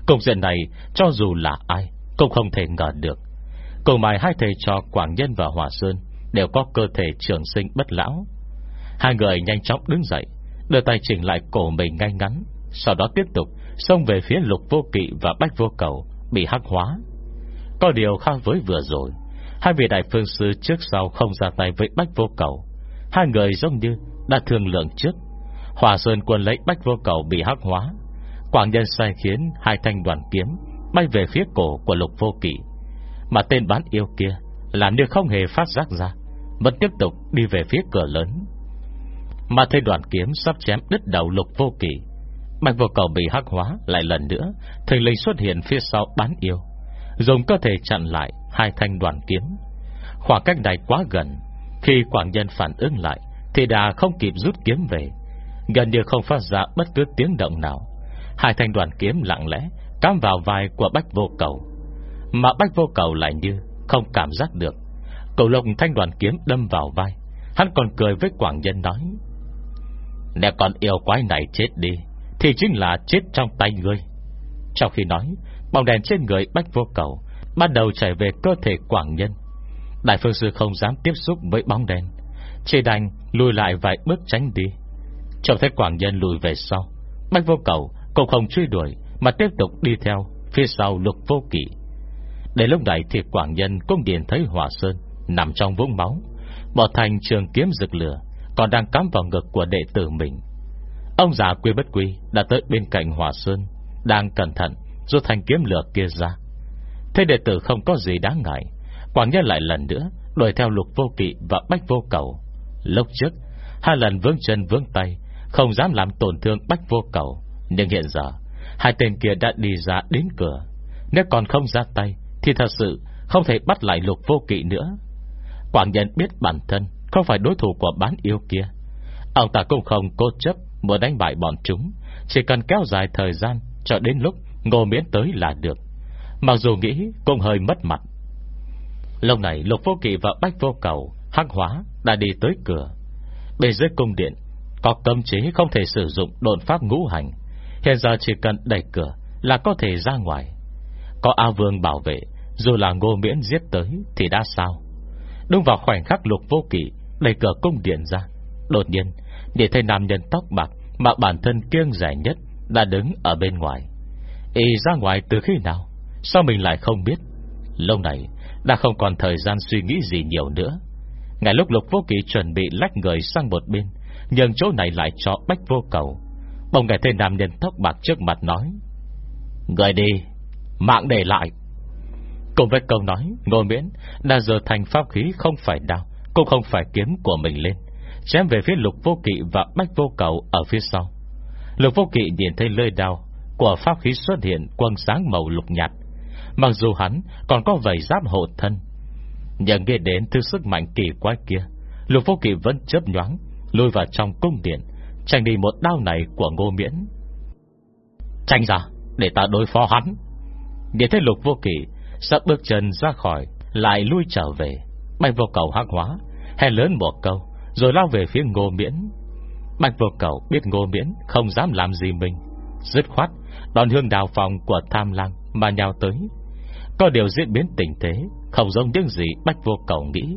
Cục diện này cho dù là ai Cũng không thể ngờ được. Cùng mài hai thầy trò Quảng Nhân và Hòa Sơn Đều có cơ thể trường sinh bất lão. Hai người nhanh chóng đứng dậy, Đưa tay chỉnh lại cổ mình ngay ngắn, Sau đó tiếp tục Xông về phía lục vô kỵ và bách vô cầu, Bị hắc hóa. Có điều khác với vừa rồi, Hai vị đại phương sư trước sau không ra tay với bách vô cầu Hai người giống như đã thương lượng trước. Hòa Sơn quân lấy bách vô cầu bị hắc hóa. Quảng nhân sai khiến Hai thanh đoàn kiếm Bay về phía cổ của lục vô kỵ. Mà tên bán yêu kia làm như không hề phát giác ra, Vẫn tiếp tục đi về phía cửa lớn. Mà thấy đoàn kiếm sắp chém đứt đầu lục vô kỵ Bạch vô cầu bị hắc hóa lại lần nữa, Thình linh xuất hiện phía sau bán yêu, Dùng cơ thể chặn lại Hai thanh đoàn kiếm. Khoảng cách này quá gần khi quảng nhân phản ứng lại, Thì đã không kịp rút kiếm về. Gần như không phát ra bất cứ tiếng động nào. Hai thanh đoàn kiếm lặng lẽ Cắm vào vai của bách vô cầu. Mà bách vô cầu lại như Không cảm giác được. Cầu lộc thanh đoàn kiếm đâm vào vai. Hắn còn cười với Quảng Nhân nói Nếu con yêu quái này chết đi, Thì chính là chết trong tay ngươi. Trong khi nói, Bóng đèn trên người bách vô cầu Bắt đầu chảy về cơ thể Quảng Nhân. Đại phương sư không dám tiếp xúc với bóng đèn Chỉ đành lùi lại vài bước tránh đi. Trông thấy Quảng Nhân lùi về sau, Bách vô cầu cũng không truy đuổi, Mà tiếp tục đi theo Phía sau lục vô kỵ. Để lúc này thì Quảng Nhân cũng điền thấy Hòa Sơn Nằm trong vũng máu, bỏ thành trường kiếm rực lửa, Còn đang cắm vào ngực của đệ tử mình. Ông già quy bất quy Đã tới bên cạnh Hòa Sơn, Đang cẩn thận rút thanh kiếm lửa kia ra. Thế đệ tử không có gì đáng ngại Quảng Nhân lại lần nữa, Đuổi theo lục vô kỵ và bách vô cầu. Lúc trước, Hai lần vướng chân vướng tay, Không dám làm tổn thương bách vô cầu. Nhưng hiện giờ, Hai tên kia đã đi ra đến cửa. Nếu còn không ra tay, Thì thật sự không thể bắt lại lục vô kỵ nữa. Quảng Nhân biết bản thân Không phải đối thủ của bán yêu kia. Ông ta cũng không cố chấp Muốn đánh bại bọn chúng, Chỉ cần kéo dài thời gian Cho đến lúc ngô miễn tới là được. Mặc dù nghĩ cũng hơi mất mặt. Lúc này lục vô kỵ và bách vô cầu Hắc hóa đã đi tới cửa. Bên dưới cung điện, Có cấm chế không thể sử dụng đồn pháp ngũ hành. Hiện giờ chỉ cần đẩy cửa Là có thể ra ngoài. Có A Vương bảo vệ, Dù là ngô miễn giết tới thì đã sao? Đúng vào khoảnh khắc lục vô kỵ Đẩy cửa cung điện ra, Đột nhiên để thấy nam nhân tóc bạc Mà bản thân kiêng rẻ nhất Đã đứng ở bên ngoài. Y ra ngoài từ khi nào? Sao mình lại không biết? Lâu này, đã không còn thời gian suy nghĩ gì nhiều nữa. Ngay lúc lục vô kỳ chuẩn bị lách người sang một bên Nhưng chỗ này lại cho bách vô cầu. Bông nghe thấy nam nhân tóc bạc trước mặt nói, Người đi, Mạng để lại. Cùng với câu nói, Ngô miễn đã giờ thành pháp khí không phải đao, Cũng không phải kiếm của mình lên, Chém về phía lục vô kỵ và bách vô cầu Ở phía sau. Lục vô kỵ nhìn thấy lơi đao Của pháp khí xuất hiện quần sáng màu lục nhạt Mặc dù hắn còn có vầy giáp hộ thân, Nhưng nghe đến thứ sức mạnh kỳ quái kia, Lục vô kỳ vẫn chớp nhoáng, Lùi vào trong cung điện, tránh đi một đao này của ngô miễn. Tránh ra, Để ta đối phó hắn. Nhìn thấy lục vô kỳ Sắp bước chân ra khỏi, Lại lui trở về, Bạch vô cầu hắc hóa Hèn lớn một câu, Rồi lao về phía ngô miễn. Bạch vô cầu biết ngô miễn Không dám làm gì mình, Dứt khoát Đòn hương đào phòng của tham lang Mà nhào tới có điều diễn biến tình thế, Không giống những gì Bách vô cầu nghĩ.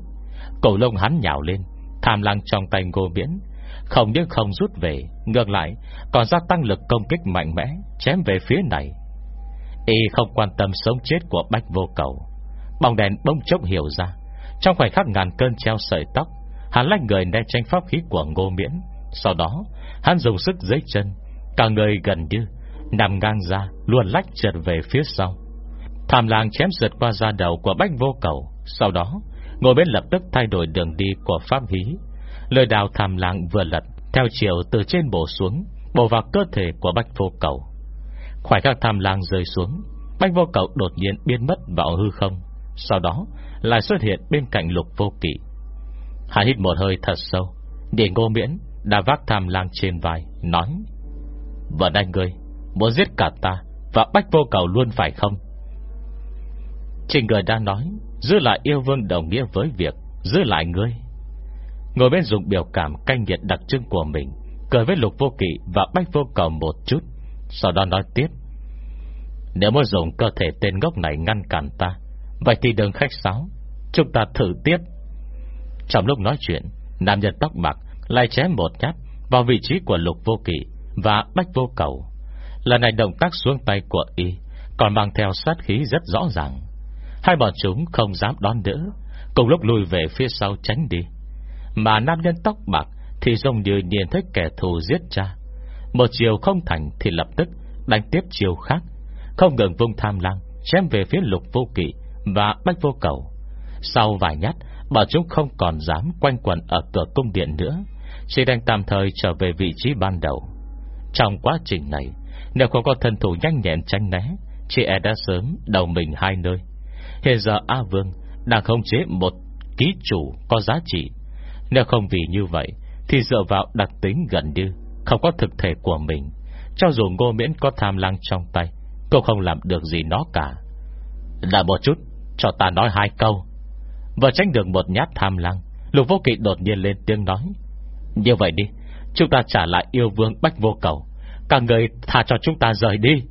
Cổ lông hắn nhào lên, Tham lăng trong tay ngô miễn Không những không rút về, Ngược lại, còn gia tăng lực công kích mạnh mẽ, Chém về phía này. Y không quan tâm sống chết của Bách vô cầu. Bóng đèn bông chốc hiểu ra, Trong khoảnh khắc ngàn cơn treo sợi tóc, Hắn lách người né tranh pháp khí của ngô miễn. Sau đó, Hắn dùng sức dưới chân, Cả người gần như Nằm ngang ra Luôn lách trượt về phía sau. Tham lang chém rượt qua da đầu của bách vô cầu. Sau đó, Ngồi bên lập tức thay đổi đường đi của pháp hí. Lời đào tham lang vừa lật, Theo chiều từ trên bổ xuống, Bổ vào cơ thể của bách vô cầu. Khoảnh khắc tham lang rơi xuống, Bách vô cầu đột nhiên biến mất vào hư không. Sau đó, lại xuất hiện bên cạnh lục vô kỵ. Hắn hít một hơi thật sâu Để ngô miễn đã vác tham lang trên vai, Nói Vợ anh ngươi Muốn giết cả ta Và bách vô cầu luôn phải không? Trình người đã nói, Giữ lại yêu vương đồng nghĩa với việc Giữ lại ngươi. Ngồi bên dùng biểu cảm canh nghiệt đặc trưng của mình, Cười với lục vô kỵ Và bách vô cầu một chút, Sau đó nói tiếp. Nếu muốn dùng cơ thể tên ngốc này ngăn cản ta, Vậy thì đừng khách sáo, Chúng ta thử tiếp. Trong lúc nói chuyện, Nam nhân tóc bạc lại chém một nhát Vào vị trí của lục vô kỵ Và bách vô cầu. Lần này động tác xuống tay của y Còn mang theo sát khí rất rõ ràng. Hai bọn chúng không dám đón đỡ, Cùng lúc lùi về phía sau tránh đi. Mà nam nhân tóc bạc Thì giống như nhìn thấy kẻ thù giết cha. Một chiều không thành Thì lập tức đánh tiếp chiều khác, Không ngừng vung tham lăng Chém về phía lục vô kỵ Và bách vô cầu. Sau vài nhát, Bọn chúng không còn dám quanh quẩn Ở cửa cung điện nữa, Chỉ đang tạm thời trở về vị trí ban đầu. Trong quá trình này, Nếu không có thân thủ nhanh nhẹn tránh né, Chị e đã sớm đầu mình hai nơi. Hiện giờ A Vương Đang không chế một ký chủ có giá trị. Nếu không vì như vậy, Thì dựa vào đặc tính gần như Không có thực thể của mình. Cho dù ngô miễn có tham lăng trong tay, Cũng không làm được gì nó cả. Đã một chút, Cho ta nói hai câu. Vừa tránh được một nhát tham lăng Lục vô kỵ đột nhiên lên tiếng nói, Như vậy đi, Chúng ta trả lại yêu vương bách vô cầu. Cả người thả cho chúng ta rời đi.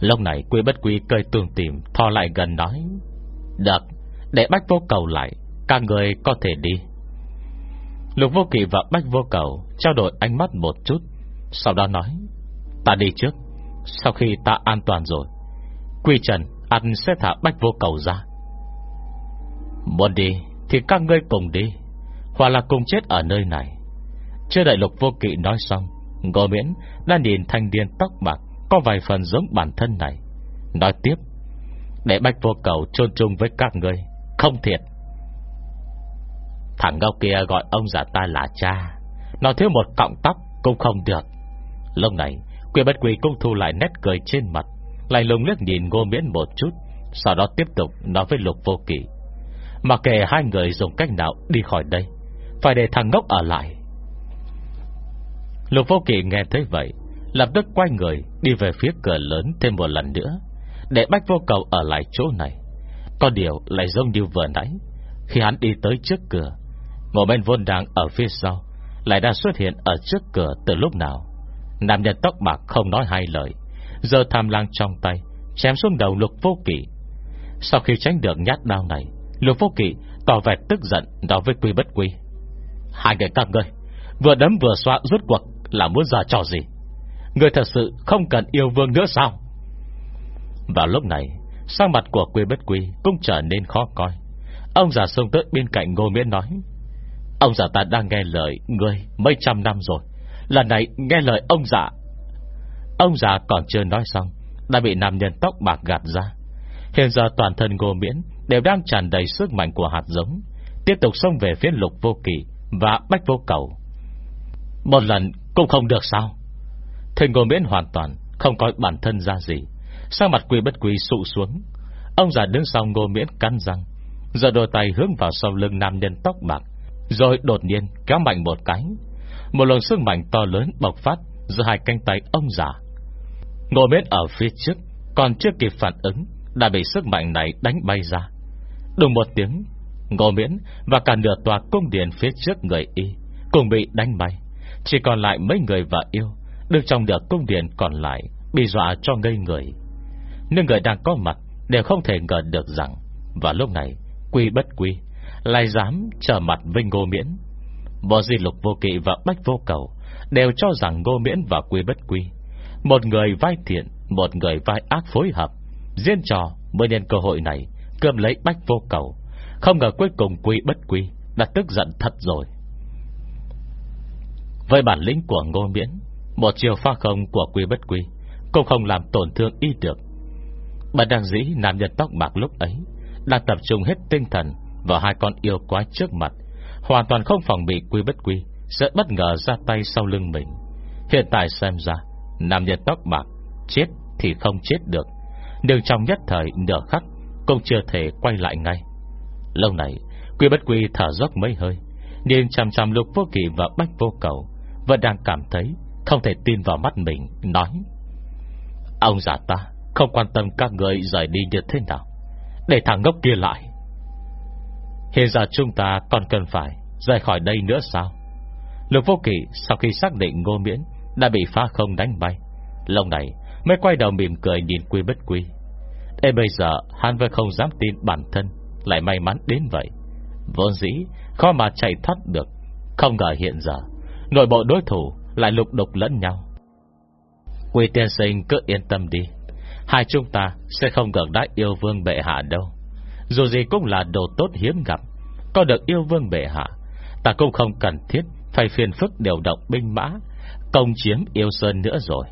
Lúc này quy bất quy cười tường tìm, Thò lại gần nói, Được, Để bách vô cầu lại, các người có thể đi. Lục vô kỵ và bách vô cầu Trao đổi ánh mắt một chút, Sau đó nói, Ta đi trước, Sau khi ta an toàn rồi, Quy trần ăn sẽ thả bách vô cầu ra. Muốn đi Thì các ngươi cùng đi, Hoặc là cùng chết ở nơi này. Chưa đợi lục vô kỵ nói xong, Ngô miễn đã nhìn thanh niên tóc bạc có vài phần giống bản thân này. Nói tiếp Để bách vô cầu chôn chung với các ngươi Không thiệt. Thằng ngốc kia gọi ông già ta là cha Nó thiếu một cọng tóc Cũng không được. Lúc này quỷ bất quỷ cũng thu lại nét cười trên mặt Lại lùng liếc nhìn ngô miễn một chút Sau đó tiếp tục nói với lục vô kỷ, Mà kể hai người dùng cách nào đi khỏi đây Phải để thằng ngốc ở lại. Lục vô kỷ nghe thấy vậy Lập tức quay người, Đi về phía cửa lớn thêm một lần nữa, Để bách vô cầu ở lại chỗ này. Có điều lại giống như vừa nãy, Khi hắn đi tới trước cửa Ngộ bên vôn đang ở phía sau, Lại đã xuất hiện ở trước cửa từ lúc nào. Nam nhân tóc bạc không nói hai lời Giờ tham lang trong tay, Chém xuống đầu lục vô kỵ. Sau khi tránh được nhát đao này, Lục vô kỵ tỏ vẻ tức giận Nói với quy bất quy. Hai người các ngươi, Vừa đấm vừa xoa rút cuộc là muốn ra trò gì? Người thật sự không cần yêu vương nữa sao? Vào lúc này Sang mặt của quy bất quy Cũng trở nên khó coi. Ông già sông tới bên cạnh ngô miễn nói, Ông già ta đang nghe lời Người mấy trăm năm rồi. Lần này nghe lời ông già. Ông già còn chưa nói xong, Đã bị nam nhân tóc bạc gạt ra. Hiện giờ toàn thân ngô miễn Đều đang tràn đầy sức mạnh của hạt giống, Tiếp tục xông về phía lục vô kỳ Và bách vô cầu. Một lần cũng không được sao? Thầy ngồi miễn hoàn toàn, Không coi bản thân ra gì. Sang mặt quy bất quy sụ xuống. Ông già đứng sau ngô miễn cắn răng Giờ đôi tay hướng vào sau lưng nam nhân tóc bạc, Rồi đột nhiên kéo mạnh một cái. Một luồng sức mạnh to lớn bộc phát Giữa hai cánh tay ông già. Ngô miễn ở phía trước, Còn chưa kịp phản ứng, Đã bị sức mạnh này đánh bay ra. Đùng một tiếng, Ngô miễn và cả nửa tòa cung điện phía trước người y Cùng bị đánh bay. Chỉ còn lại mấy người vợ yêu được trong được cung điện còn lại, Bị dọa cho ngây người. Nhưng người đang có mặt Đều không thể ngờ được rằng, Và lúc này, quy bất quy, Lại dám trở mặt với ngô miễn. Bộ di lục vô kỵ và bách vô cầu Đều cho rằng ngô miễn và quy bất quy, Một người vai thiện, Một người vai ác phối hợp, Diễn trò mới nên cơ hội này Cơm lấy bách vô cầu. Không ngờ cuối cùng quy bất quy Đã tức giận thật rồi. Với bản lĩnh của ngô miễn một chiều pha không của quy bất quy Cũng không làm tổn thương y được. Bạn đang dĩ, nam nhân tóc bạc lúc ấy Đang tập trung hết tinh thần Vào hai con yêu quái trước mặt, Hoàn toàn không phòng bị quy bất quy Sẽ bất ngờ ra tay sau lưng mình. Hiện tại xem ra, Nam nhân tóc bạc Chết thì không chết được, Nhưng trong nhất thời nửa khắc Cũng chưa thể quay lại ngay. Lâu này Quy bất quy thở dốc mấy hơi Nhìn chằm chằm lục vô kỳ và bách vô cầu, vẫn đang cảm thấy không thể tin vào mắt mình, Nói, Ông già ta, không quan tâm các người rời đi như thế nào. Để thằng ngốc kia lại. Hiện giờ chúng ta còn cần phải Rời khỏi đây nữa sao? Lục vô kỷ sau khi xác định ngô miễn Đã bị phá không đánh bay Lòng này mới quay đầu mỉm cười nhìn quy bất quy. Ê, bây giờ Hắn vẫn không dám tin bản thân, Lại may mắn đến vậy. Vốn dĩ khó mà chạy thoát được, Không ngờ hiện giờ Nội bộ đối thủ lại lục đục lẫn nhau. Quỳ tiên sinh cứ yên tâm đi. Hai chúng ta sẽ không gần đá yêu vương bệ hạ đâu. Dù gì cũng là đồ tốt hiếm gặp, Có được yêu vương bệ hạ, Ta cũng không cần thiết Phải phiền phức điều động binh mã, Công chiếm yêu sơn nữa rồi.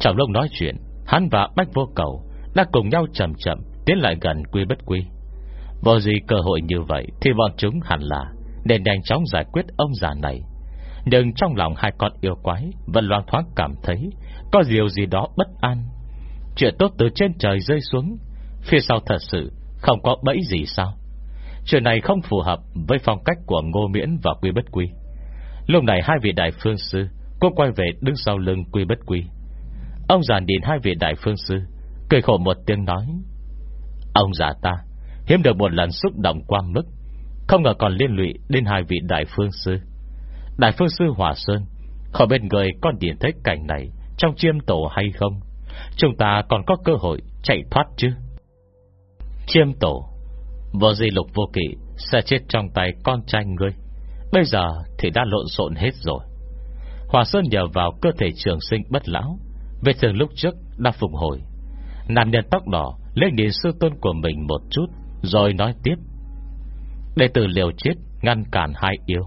Trong lúc nói chuyện, Hắn và Bách Vô Cầu Đã cùng nhau chậm chậm Tiến lại gần quy bất quy. Vô gì cơ hội như vậy Thì bọn chúng hẳn là để nhanh chóng giải quyết ông già này. Nhưng trong lòng hai con yêu quái Vẫn loang thoáng cảm thấy Có điều gì đó bất an. Chuyện tốt từ trên trời rơi xuống, Phía sau thật sự không có bẫy gì sao? Chuyện này không phù hợp Với phong cách của Ngô Miễn và Quy Bất Quy. Lúc này hai vị đại phương sư Cũng quay về đứng sau lưng quy bất quy. Ông già nhìn hai vị đại phương sư, Cười khổ một tiếng nói, Ông già ta, Hiếm được một lần xúc động qua mức. Không ngờ còn liên lụy đến hai vị đại phương sư. Đại phương sư Hòa Sơn Khỏi bên người con điện thấy cảnh này Trong chiêm tổ hay không? Chúng ta còn có cơ hội chạy thoát chứ? Chiêm tổ Vô di lục vô kỵ Sẽ chết trong tay con trai ngươi? Bây giờ thì đã lộn xộn hết rồi. Hòa Sơn nhờ vào cơ thể trường sinh bất lão Về thường lúc trước đã phục hồi. Nam nhân tóc đỏ Lên nhìn sư tôn của mình một chút, Rồi nói tiếp. Đệ tử liều chết ngăn cản hai yêu.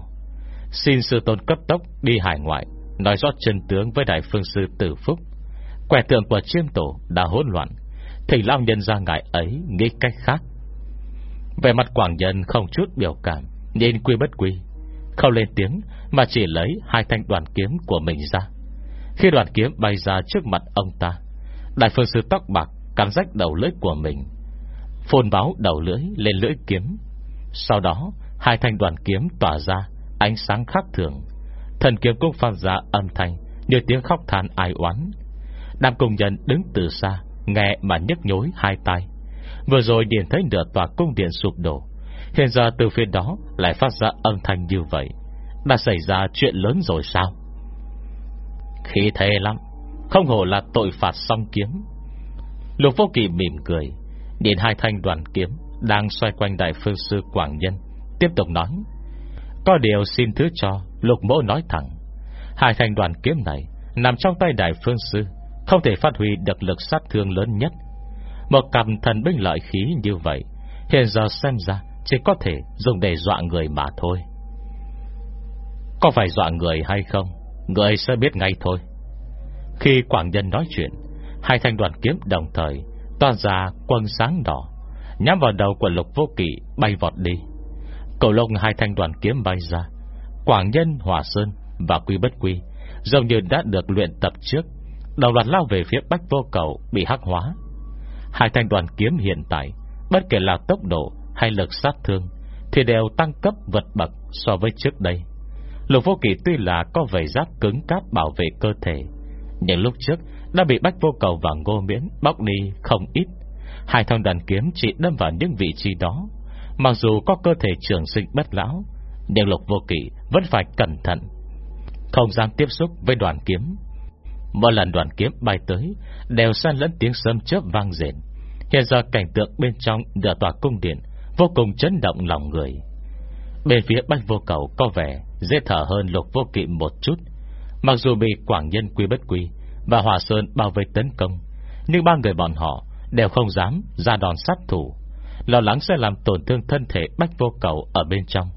Xin sư tôn cấp tốc đi hải ngoại, Nói rõ chân tướng với đại phương sư tử phúc. Quẻ tượng của chiêm tổ đã hỗn loạn Thì lao nhân ra ngại ấy Nghĩ cách khác. Về mặt quảng nhân không chút biểu cảm, Nhìn quy bất quy, Không lên tiếng mà chỉ lấy hai thanh đoàn kiếm của mình ra. Khi đoàn kiếm bay ra trước mặt ông ta, Đại phương sư tóc bạc Cắn rách đầu lưỡi của mình Phôn báo đầu lưỡi lên lưỡi kiếm. Sau đó, Hai thanh đoàn kiếm tỏa ra Ánh sáng khác thường. Thần kiếm cũng phát ra âm thanh, Như tiếng khóc than ai oán. Đàm công nhân đứng từ xa, Nghe mà nhức nhối hai tay Vừa rồi điện thấy nửa tòa cung điện sụp đổ. Hiện giờ từ phía đó Lại phát ra âm thanh như vậy. Đã xảy ra chuyện lớn rồi sao? Khi thế lắm, Không hồ là tội phạt song kiếm. Lục vô kỳ mỉm cười Điện hai thanh đoàn kiếm Đang xoay quanh đại phương sư Quảng Nhân, Tiếp tục nói. Có điều xin thứ cho, Lục mỗ nói thẳng. Hai thanh đoàn kiếm này Nằm trong tay đại phương sư, Không thể phát huy được lực sát thương lớn nhất. Một cầm thần binh lợi khí như vậy, Hiện giờ xem ra Chỉ có thể dùng để dọa người mà thôi. Có phải dọa người hay không, Người sẽ biết ngay thôi. Khi Quảng Nhân nói chuyện, Hai thanh đoàn kiếm đồng thời Toàn ra quân sáng đỏ, Nhắm vào đầu của lục vô kỵ bay vọt đi. Cầu lông hai thanh đoàn kiếm bay ra. Quảng Nhân, Hòa Sơn và Quy Bất Quy dường như đã được luyện tập trước. Đồng loạt lao về phía Bách Vô Cầu Bị hắc hóa. Hai thanh đoàn kiếm hiện tại Bất kể là tốc độ hay lực sát thương Thì đều tăng cấp vật bậc So với trước đây. Lục vô kỳ tuy là có vầy giáp cứng cáp bảo vệ cơ thể Nhưng lúc trước Đã bị Bách Vô Cầu và Ngô Miễn Bóc đi không ít. Hai thanh đoàn kiếm chỉ đâm vào những vị trí đó Mặc dù có cơ thể trường sinh bất lão, Nhưng lục vô kỵ Vẫn phải cẩn thận. Không dám tiếp xúc với đoàn kiếm. Mỗi lần đoàn kiếm bay tới, Đều san lẫn tiếng sớm chớp vang rền. Hiện giờ cảnh tượng bên trong Nửa tòa cung điện Vô cùng chấn động lòng người. Bên phía bách vô cầu có vẻ Dễ thở hơn lục vô kỵ một chút. Mặc dù bị quảng nhân quy bất quy Và hòa sơn bao vây tấn công, Nhưng ba người bọn họ Đều không dám ra đòn sát thủ. Lo lắng sẽ làm tổn thương thân thể Bách vô cầu ở bên trong.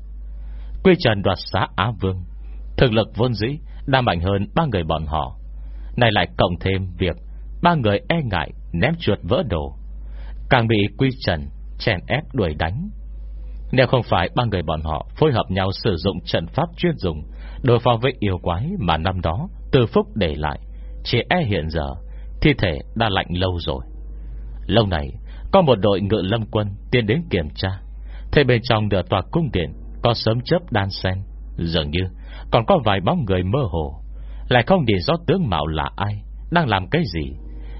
Quy trần đoạt xá Á Vương, Thực lực vốn dĩ Đã mạnh hơn ba người bọn họ. Này lại cộng thêm việc Ba người e ngại ném chuột vỡ đồ, Càng bị quy trần Chèn ép đuổi đánh. Nếu không phải ba người bọn họ Phối hợp nhau sử dụng trận pháp chuyên dùng, Đối phó với yêu quái mà năm đó Từ phúc để lại, Chỉ e hiện giờ, Thi thể đã lạnh lâu rồi. Lâu này có một đội ngự lâm quân tiến đến kiểm tra. Thế bên trong nửa tòa cung điện, Có sớm chớp đan sen. Dường như còn có vài bóng người mơ hồ. Lại không nhìn rõ tướng mạo là ai, Đang làm cái gì.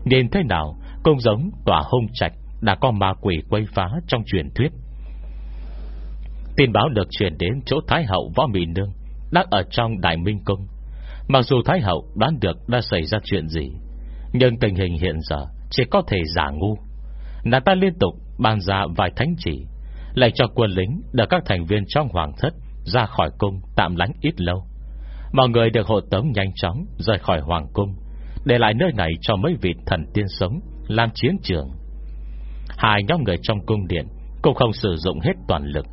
Nhìn thế nào, cũng giống tòa hung trạch Đã có ma quỷ quay phá trong truyền thuyết. Tin báo được truyền đến chỗ Thái Hậu Võ Mỹ Nương Đang ở trong Đại Minh Cung. Mặc dù Thái Hậu đoán được đã xảy ra chuyện gì, Nhưng tình hình hiện giờ Chỉ có thể giả ngu. Nàng ta liên tục ban ra vài thánh chỉ, Lại cho quân lính Được các thành viên trong hoàng thất Ra khỏi cung tạm lánh ít lâu. Mọi người được hộ tống nhanh chóng Rời khỏi hoàng cung, Để lại nơi này cho mấy vị thần tiên sống Làm chiến trường. Hai nhóm người trong cung điện Cũng không sử dụng hết toàn lực.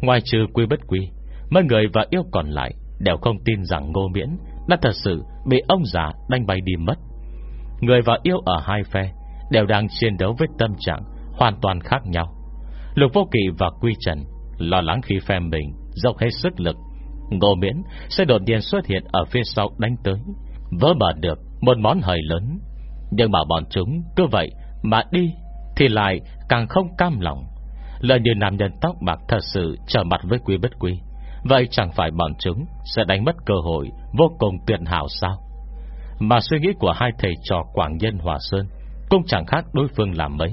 Ngoài trừ quy bất quy, Mấy người và yêu còn lại Đều không tin rằng ngô miễn Đã thật sự bị ông già đánh bay đi mất. Người và yêu ở hai phe Đều đang chiến đấu với tâm trạng Hoàn toàn khác nhau. Lục vô kỳ và quy trần Lo lắng khi phe mình dốc hết sức lực, Ngô miễn sẽ đột nhiên xuất hiện Ở phía sau đánh tới Vỡ bờ được một món hời lớn. Nhưng mà bọn chúng cứ vậy Mà đi thì lại càng không cam lòng. Lời như nam nhân tóc bạc thật sự trở mặt với quý bất quý Vậy chẳng phải bọn chúng Sẽ đánh mất cơ hội Vô cùng tuyệt hảo sao? Mà suy nghĩ của hai thầy trò Quảng Nhân Hòa Sơn cũng chẳng khác đối phương làm mấy.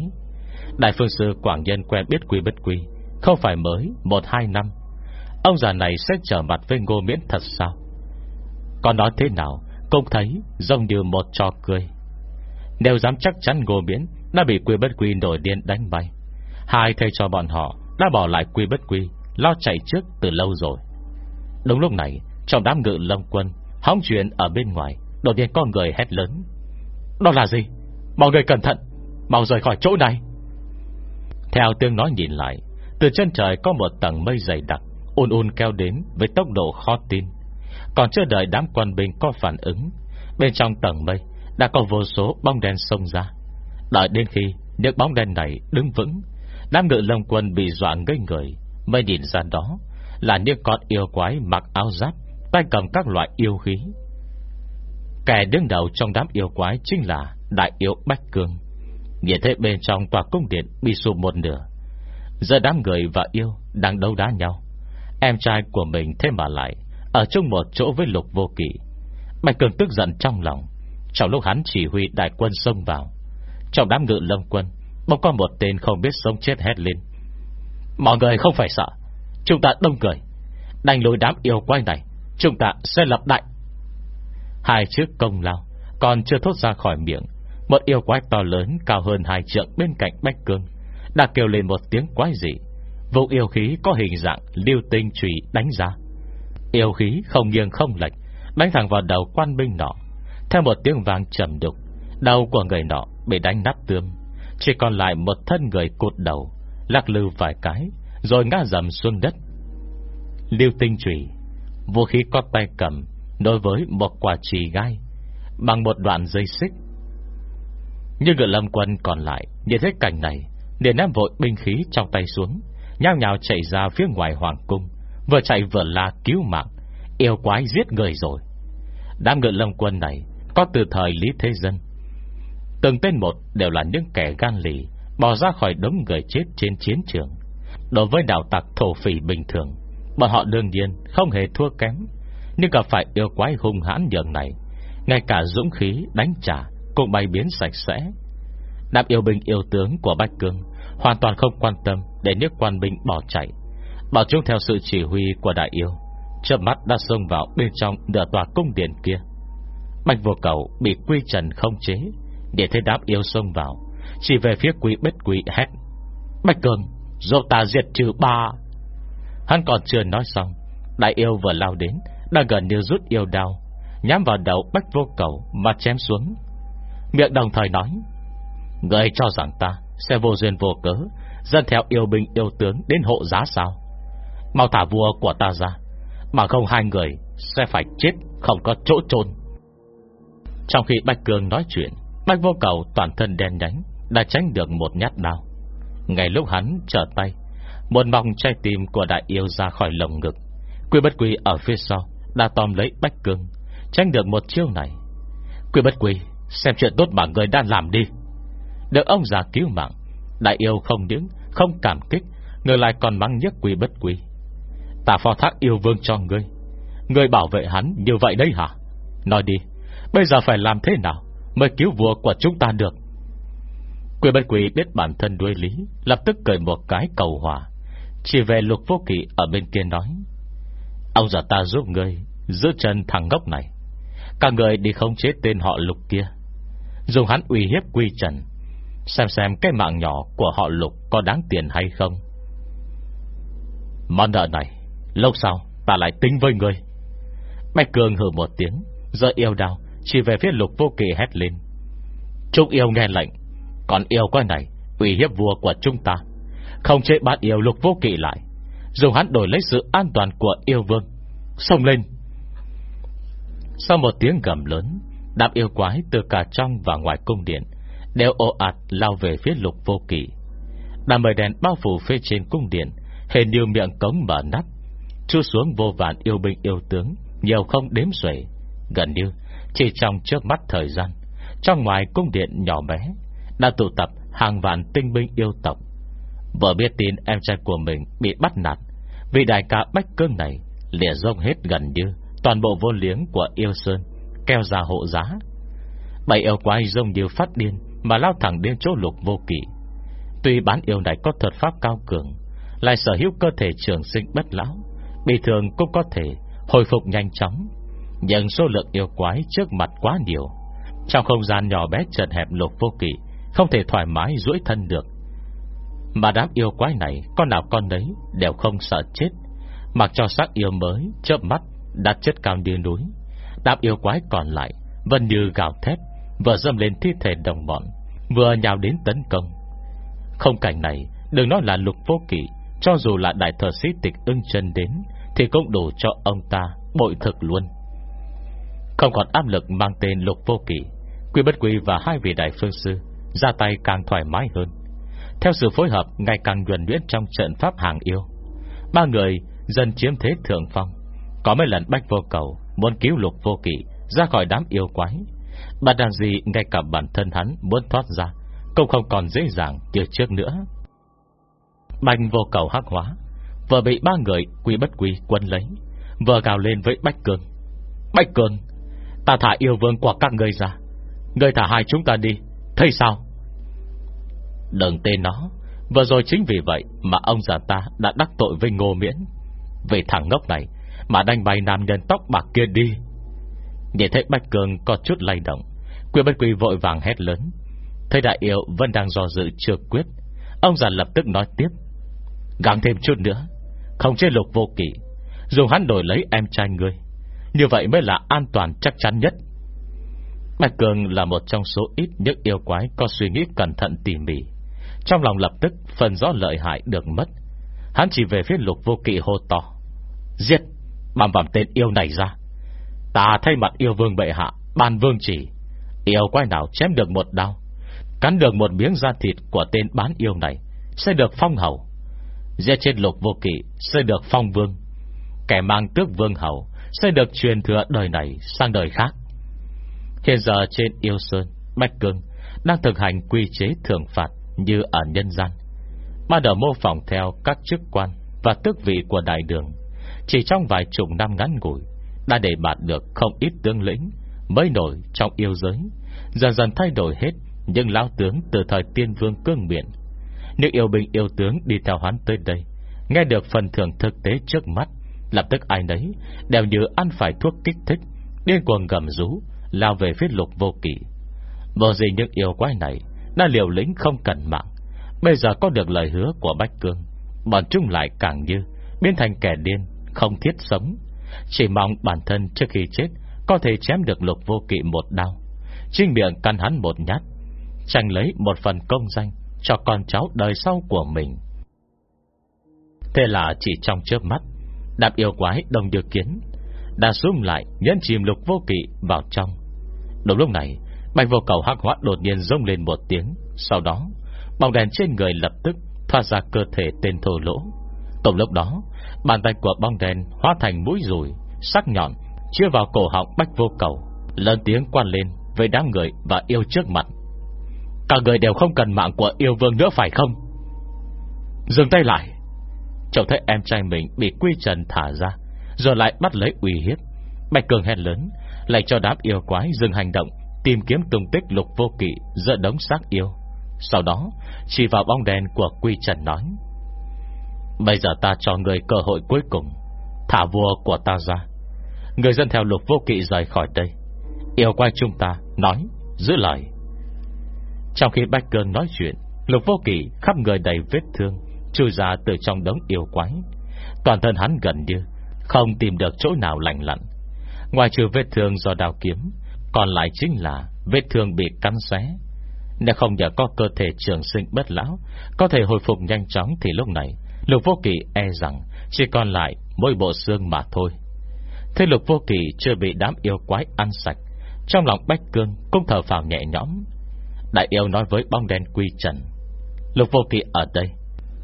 Đại phương sư Quảng Nhân quen biết quy bất quy, Không phải mới Một hai năm. Ông già này sẽ trở mặt với ngô miễn thật sao? Còn nói thế nào Cũng thấy giống như một trò cười. Nếu dám chắc chắn ngô miễn Đã bị quy bất quy nổi điên đánh bay, Hai thầy cho bọn họ Đã bỏ lại quy bất quy, Lo chạy trước từ lâu rồi. Đúng lúc này, Trong đám ngự lâm quân, Hóng chuyện ở bên ngoài, Đột nhiên con người hét lớn. Đó là gì? Mọi người cẩn thận Mau rời khỏi chỗ này Theo tiếng nói nhìn lại Từ chân trời có một tầng mây dày đặc ùn ùn kéo đến với tốc độ khó tin. Còn chưa đợi đám quân binh có phản ứng, bên trong tầng mây đã có vô số bóng đen xông ra. Đợi đến khi những bóng đen này đứng vững, đám ngự lông quân bị dọa ngây người, mới nhìn ra đó là những con yêu quái mặc áo giáp, tay cầm các loại yêu khí. Kẻ đứng đầu trong đám yêu quái chính là đại yêu Bách Cương. Nhìn thấy bên trong tòa cung điện bị sụp một nửa. Giờ đám người và yêu đang đấu đá nhau. Em trai của mình thế mà lại Ở chung một chỗ với lục vô kỷ. Bạch Cường tức giận trong lòng Trong lúc hắn chỉ huy đại quân xông vào, Trong đám ngự lâm quân, Bỗng có một tên không biết sống chết hét lên Mọi người không phải sợ Chúng ta đông người Đánh lùi đám yêu quay này, Chúng ta sẽ lập đại Hai chiếc công lao, Còn chưa thốt ra khỏi miệng. Một yêu quái to lớn, cao hơn hai trượng bên cạnh Bách Cương, Đã kêu lên một tiếng quái dị. Vụ yêu khí có hình dạng liêu tinh trùy đánh ra Yêu khí không nghiêng không lệch, Đánh thẳng vào đầu quan binh nọ. Theo một tiếng vang trầm đục, Đầu của người nọ bị đánh nắp tươm. Chỉ còn lại một thân người cột đầu, Lắc lư vài cái, Rồi ngã dầm xuống đất. Liêu tinh trùy, Vũ khí có tay cầm Đối với một quả trì gai, Bằng một đoạn dây xích. Nhưng người lâm quân còn lại, Nhìn thấy cảnh này Để ném vội binh khí trong tay xuống, Nhao nhào chạy ra phía ngoài hoàng cung, Vừa chạy vừa la cứu mạng, Yêu quái giết người rồi. Đám ngựa lâm quân này Có từ thời Lý Thế Dân. Từng tên một đều là những kẻ gan lì, Bỏ ra khỏi đống người chết trên chiến trường. Đối với đạo tặc thổ phỉ bình thường, Bọn họ đương nhiên không hề thua kém. Nhưng gặp phải yêu quái hung hãn nhường này, Ngay cả dũng khí đánh trả Cũng bay biến sạch sẽ. Đám yêu binh yêu tướng của Bách Cương Hoàn toàn không quan tâm Để nước quan binh bỏ chạy. Bảo chúng theo sự chỉ huy của đại yêu Chợp mắt đã xông vào bên trong Nửa tòa cung điện kia. Bạch vô cầu bị quy trần không chế, Để thấy đám yêu xông vào, Chỉ về phía quý bất quý hét. Bạch cường Dô ta diệt trừ ba. Hắn còn chưa nói xong, Đại yêu vừa lao đến đang gần như rút yêu đao Nhắm vào đầu bách vô cầu Mà chém xuống. Miệng đồng thời nói, Người cho rằng ta sẽ vô duyên vô cớ Dân theo yêu binh yêu tướng đến hộ giá sao? Mau thả vua của ta ra, Mà không hai người Sẽ phải chết không có chỗ chôn. Trong khi Bạch Cường nói chuyện Bạch vô cầu toàn thân đen nhánh Đã tránh được một nhát đao Ngay lúc hắn trở tay, Một mong trái tim của đại yêu ra khỏi lồng ngực, Quy bất quy ở phía sau đã tóm lấy bách cương Tránh được một chiêu này. Quy bất quy Xem chuyện tốt mà người đang làm đi. Được ông già cứu mạng, Đại yêu không những không cảm kích Người lại còn mắng nhất quy bất quy Ta phó thác yêu vương cho ngươi Ngươi bảo vệ hắn như vậy đấy hả? Nói đi, Bây giờ phải làm thế nào Mới cứu vua của chúng ta được? Quy bất quy biết bản thân đuôi lý, Lập tức cười một cái cầu hòa. Chỉ về lục vô kỵ ở bên kia nói Ông già ta giúp ngươi, Giữ chân thằng ngốc này. Cả người đi không chế tên họ lục kia. Dùng hắn uy hiếp quy trần, Xem xem cái mạng nhỏ của họ lục Có đáng tiền hay không. Món nợ này Lâu sau ta lại tính với ngươi. Bạch Cường hử một tiếng Giờ yêu đào Chỉ về phía lục vô kỳ hét lên. Trung yêu nghe lệnh, Còn yêu quái này uy hiếp vua của chúng ta. Không chế bắt yêu lục vô kỳ lại Dùng hắn đổi lấy sự an toàn của yêu vương. Xông lên. Sau một tiếng gầm lớn, Đám yêu quái từ cả trong và ngoài cung điện Đều ồ ạt lao về phía lục vô kỵ. Đàm mời đèn bao phủ phía trên cung điện Hình như miệng cống mở nắp. Chu xuống vô vàn yêu binh yêu tướng, Nhiều không đếm xuể. Gần như, chỉ trong trước mắt thời gian, Trong ngoài cung điện nhỏ bé, Đã tụ tập hàng vạn tinh binh yêu tộc. Vợ biết tin em trai của mình Bị bắt nạt. Vì đại ca Bách Cương này Lìa rông hết gần như Toàn bộ vô liếng của yêu sơn, Keo ra hộ giá. Bảy yêu quái rông như phát điên Mà lao thẳng đến chỗ lục vô kỵ. Tuy bán yêu này có thuật pháp cao cường, Lại sở hữu cơ thể trường sinh bất lão, Bị thường cũng có thể Hồi phục nhanh chóng. Nhưng số lượng yêu quái trước mặt quá nhiều, Trong không gian nhỏ bé chật hẹp lục vô kỵ Không thể thoải mái duỗi thân được. Mà đám yêu quái này, Con nào con đấy đều không sợ chết. Mặc cho xác yêu mới, chớp mắt Đặt chất cao như núi. Đám yêu quái còn lại, Vẫn như gào thét, Vừa dâm lên thi thể đồng bọn, Vừa nhào đến tấn công. Không cảnh này, Đừng nói là lục vô kỷ Cho dù là đại thờ sĩ tịch ưng chân đến, Thì cũng đủ cho ông ta bội thực luôn. Không còn áp lực mang tên lục vô kỷ Quy bất quy và hai vị đại phương sư, Ra tay càng thoải mái hơn. Theo sự phối hợp, ngày càng nhuần nhuyễn trong trận pháp hàng yêu. Ba người dần chiếm thế thượng phong. Có mấy lần bách vô cầu, Muốn cứu lục vô kỵ, Ra khỏi đám yêu quái. Bạn đàn gì ngay cả bản thân hắn muốn thoát ra, Cũng không còn dễ dàng như trước nữa. Bạch vô cầu hắc hóa, Vừa bị ba người quy bất quy quân lấy, Vừa gào lên với Bách Cường Bách Cường Ta thả yêu vương của các người ra. Người thả hai chúng ta đi, Thấy sao? Đừng tên nó. Vừa rồi chính vì vậy mà ông già ta đã đắc tội với ngô miễn. Về thằng ngốc này Mà đánh bay nam nhân tóc bạc kia đi. Nhìn thấy Bạch Cường có chút lay động Quyên bất quỳ vội vàng hét lớn. Thấy đại yêu vẫn đang do dự chưa quyết, Ông già lập tức nói tiếp. Gắng thêm chút nữa Không chế lục vô kỷ Dùng hắn đổi lấy em trai ngươi. Như vậy mới là an toàn chắc chắn nhất. Bạch Cường là một trong số ít những yêu quái Có suy nghĩ cẩn thận tỉ mỉ. Trong lòng lập tức, phần rõ lợi hại được mất. Hắn chỉ về phía lục vô kỵ hô to, Giết Bằm vằm tên yêu này ra. Ta thay mặt yêu vương bệ hạ, Ban vương chỉ, Yêu quái nào chém được một đau, Cắn được một miếng da thịt của tên bán yêu này, Sẽ được phong hầu. Giết trên lục vô kỵ, Sẽ được phong vương. Kẻ mang tước vương hầu, Sẽ được truyền thừa đời này sang đời khác. Hiện giờ trên yêu sơn Bạch Cương Đang thực hành quy chế thưởng phạt. Như ở nhân gian. Ba đầu mô phỏng theo các chức quan Và tước vị của đại đường. Chỉ trong vài chục năm ngắn ngủi, Đã để bạt được không ít tướng lĩnh Mới nổi trong yêu giới. Dần dần thay đổi hết Những lão tướng từ thời tiên vương cương miệng Những yêu binh yêu tướng đi theo hắn tới đây, Nghe được phần thưởng thực tế trước mắt, Lập tức ai nấy Đều như ăn phải thuốc kích thích, Điên cuồng gầm rú, Lao về phía lục vô kỷ Vô gì những yêu quái này đã liều lĩnh không cần mạng. Bây giờ có được lời hứa của Bách Cương. Bọn chúng lại càng như Biến thành kẻ điên, Không thiết sống. Chỉ mong bản thân trước khi chết Có thể chém được lục vô kỵ một đau Trinh miệng căn hắn một nhát, Tranh lấy một phần công danh Cho con cháu đời sau của mình. Thế là chỉ trong chớp mắt, Đạp yêu quái đồng điều kiến Đã xuống lại, nhấn chìm lục vô kỵ vào trong. Đúng lúc này Bạch vô cầu hắc hóa đột nhiên rông lên một tiếng, Sau đó, Bóng đèn trên người lập tức thoát ra cơ thể tên thô lỗ. Cùng lúc đó, Bàn tay của bóng đèn hóa thành mũi rùi, Sắc nhọn Chưa vào cổ họng bách vô cầu, Lớn tiếng quan lên với đám người và yêu trước mặt. Cả người đều không cần mạng của yêu vương nữa phải không? Dừng tay lại. Trông thấy em trai mình bị quy trần thả ra, Rồi lại bắt lấy uy hiếp. Bạch Cường hét lớn, Lại cho đám yêu quái dừng hành động Tìm kiếm tung tích lục vô kỵ Giữa đống xác yêu. Sau đó, chỉ vào bóng đèn của quy trần nói, Bây giờ ta cho người cơ hội cuối cùng, Thả vua của ta ra. Người dân theo lục vô kỵ rời khỏi đây. Yêu quái chúng ta, Nói, giữ lời. Trong khi Bách cơn nói chuyện, Lục vô kỵ khắp người đầy vết thương, Chui ra từ trong đống yêu quái. Toàn thân hắn gần như Không tìm được chỗ nào lành lặn. Ngoài trừ vết thương do đào kiếm còn lại chính là vết thương bị cắn xé. Nếu không nhờ có cơ thể trường sinh bất lão, Có thể hồi phục nhanh chóng Thì lúc này, Lục vô kỳ e rằng Chỉ còn lại mỗi bộ xương mà thôi. Thế lục vô kỳ chưa bị đám yêu quái ăn sạch, Trong lòng Bách Cương Cũng thở phào nhẹ nhõm. Đại yêu nói với bóng đen quy trần, Lục vô kỳ ở đây,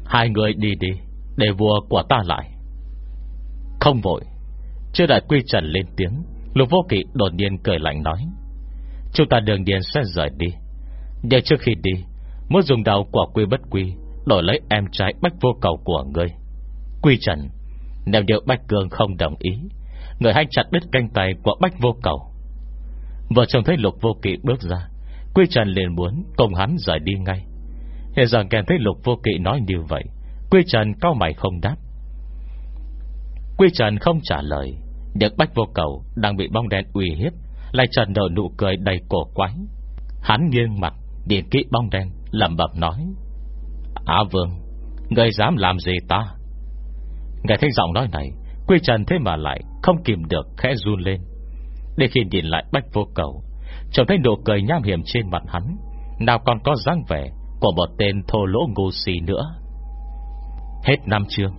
Hai người đi đi, Để vua của ta lại. Không vội. Chưa đợi quy trần lên tiếng Lục vô kỵ đột nhiên cười lạnh nói, Chúng ta đường điền sẽ rời đi. Nhưng trước khi đi, Muốn dùng đầu của quy bất quy Đổi lấy em trai bách vô cầu của ngươi. Quy trần, Nếu điều Bách Cường không đồng ý, Người hãy chặt đứt canh tay của Bách Vô Cầu. Vợ chồng thấy Lục Vô Kỵ bước ra, Quy Trần liền muốn cùng hắn rời đi ngay. Hiện giờ kèm thấy Lục Vô Kỵ nói như vậy, Quy Trần cao mày không đáp. Quy Trần không trả lời được Bách Vô Cầu đang bị bóng đen uy hiếp, Lại trần nở nụ cười đầy cổ quái. Hắn nghiêng mặt Điện kỹ bóng đen lầm bập nói, Á Vương Người dám làm gì ta? Nghe thấy giọng nói này, Quy Trần thế mà lại không kìm được khẽ run lên. Để khi nhìn lại Bách Vô Cầu, Trông thấy nụ cười nham hiểm trên mặt hắn, Nào còn có dáng vẻ Của một tên thô lỗ ngu xì nữa. Hết năm chương.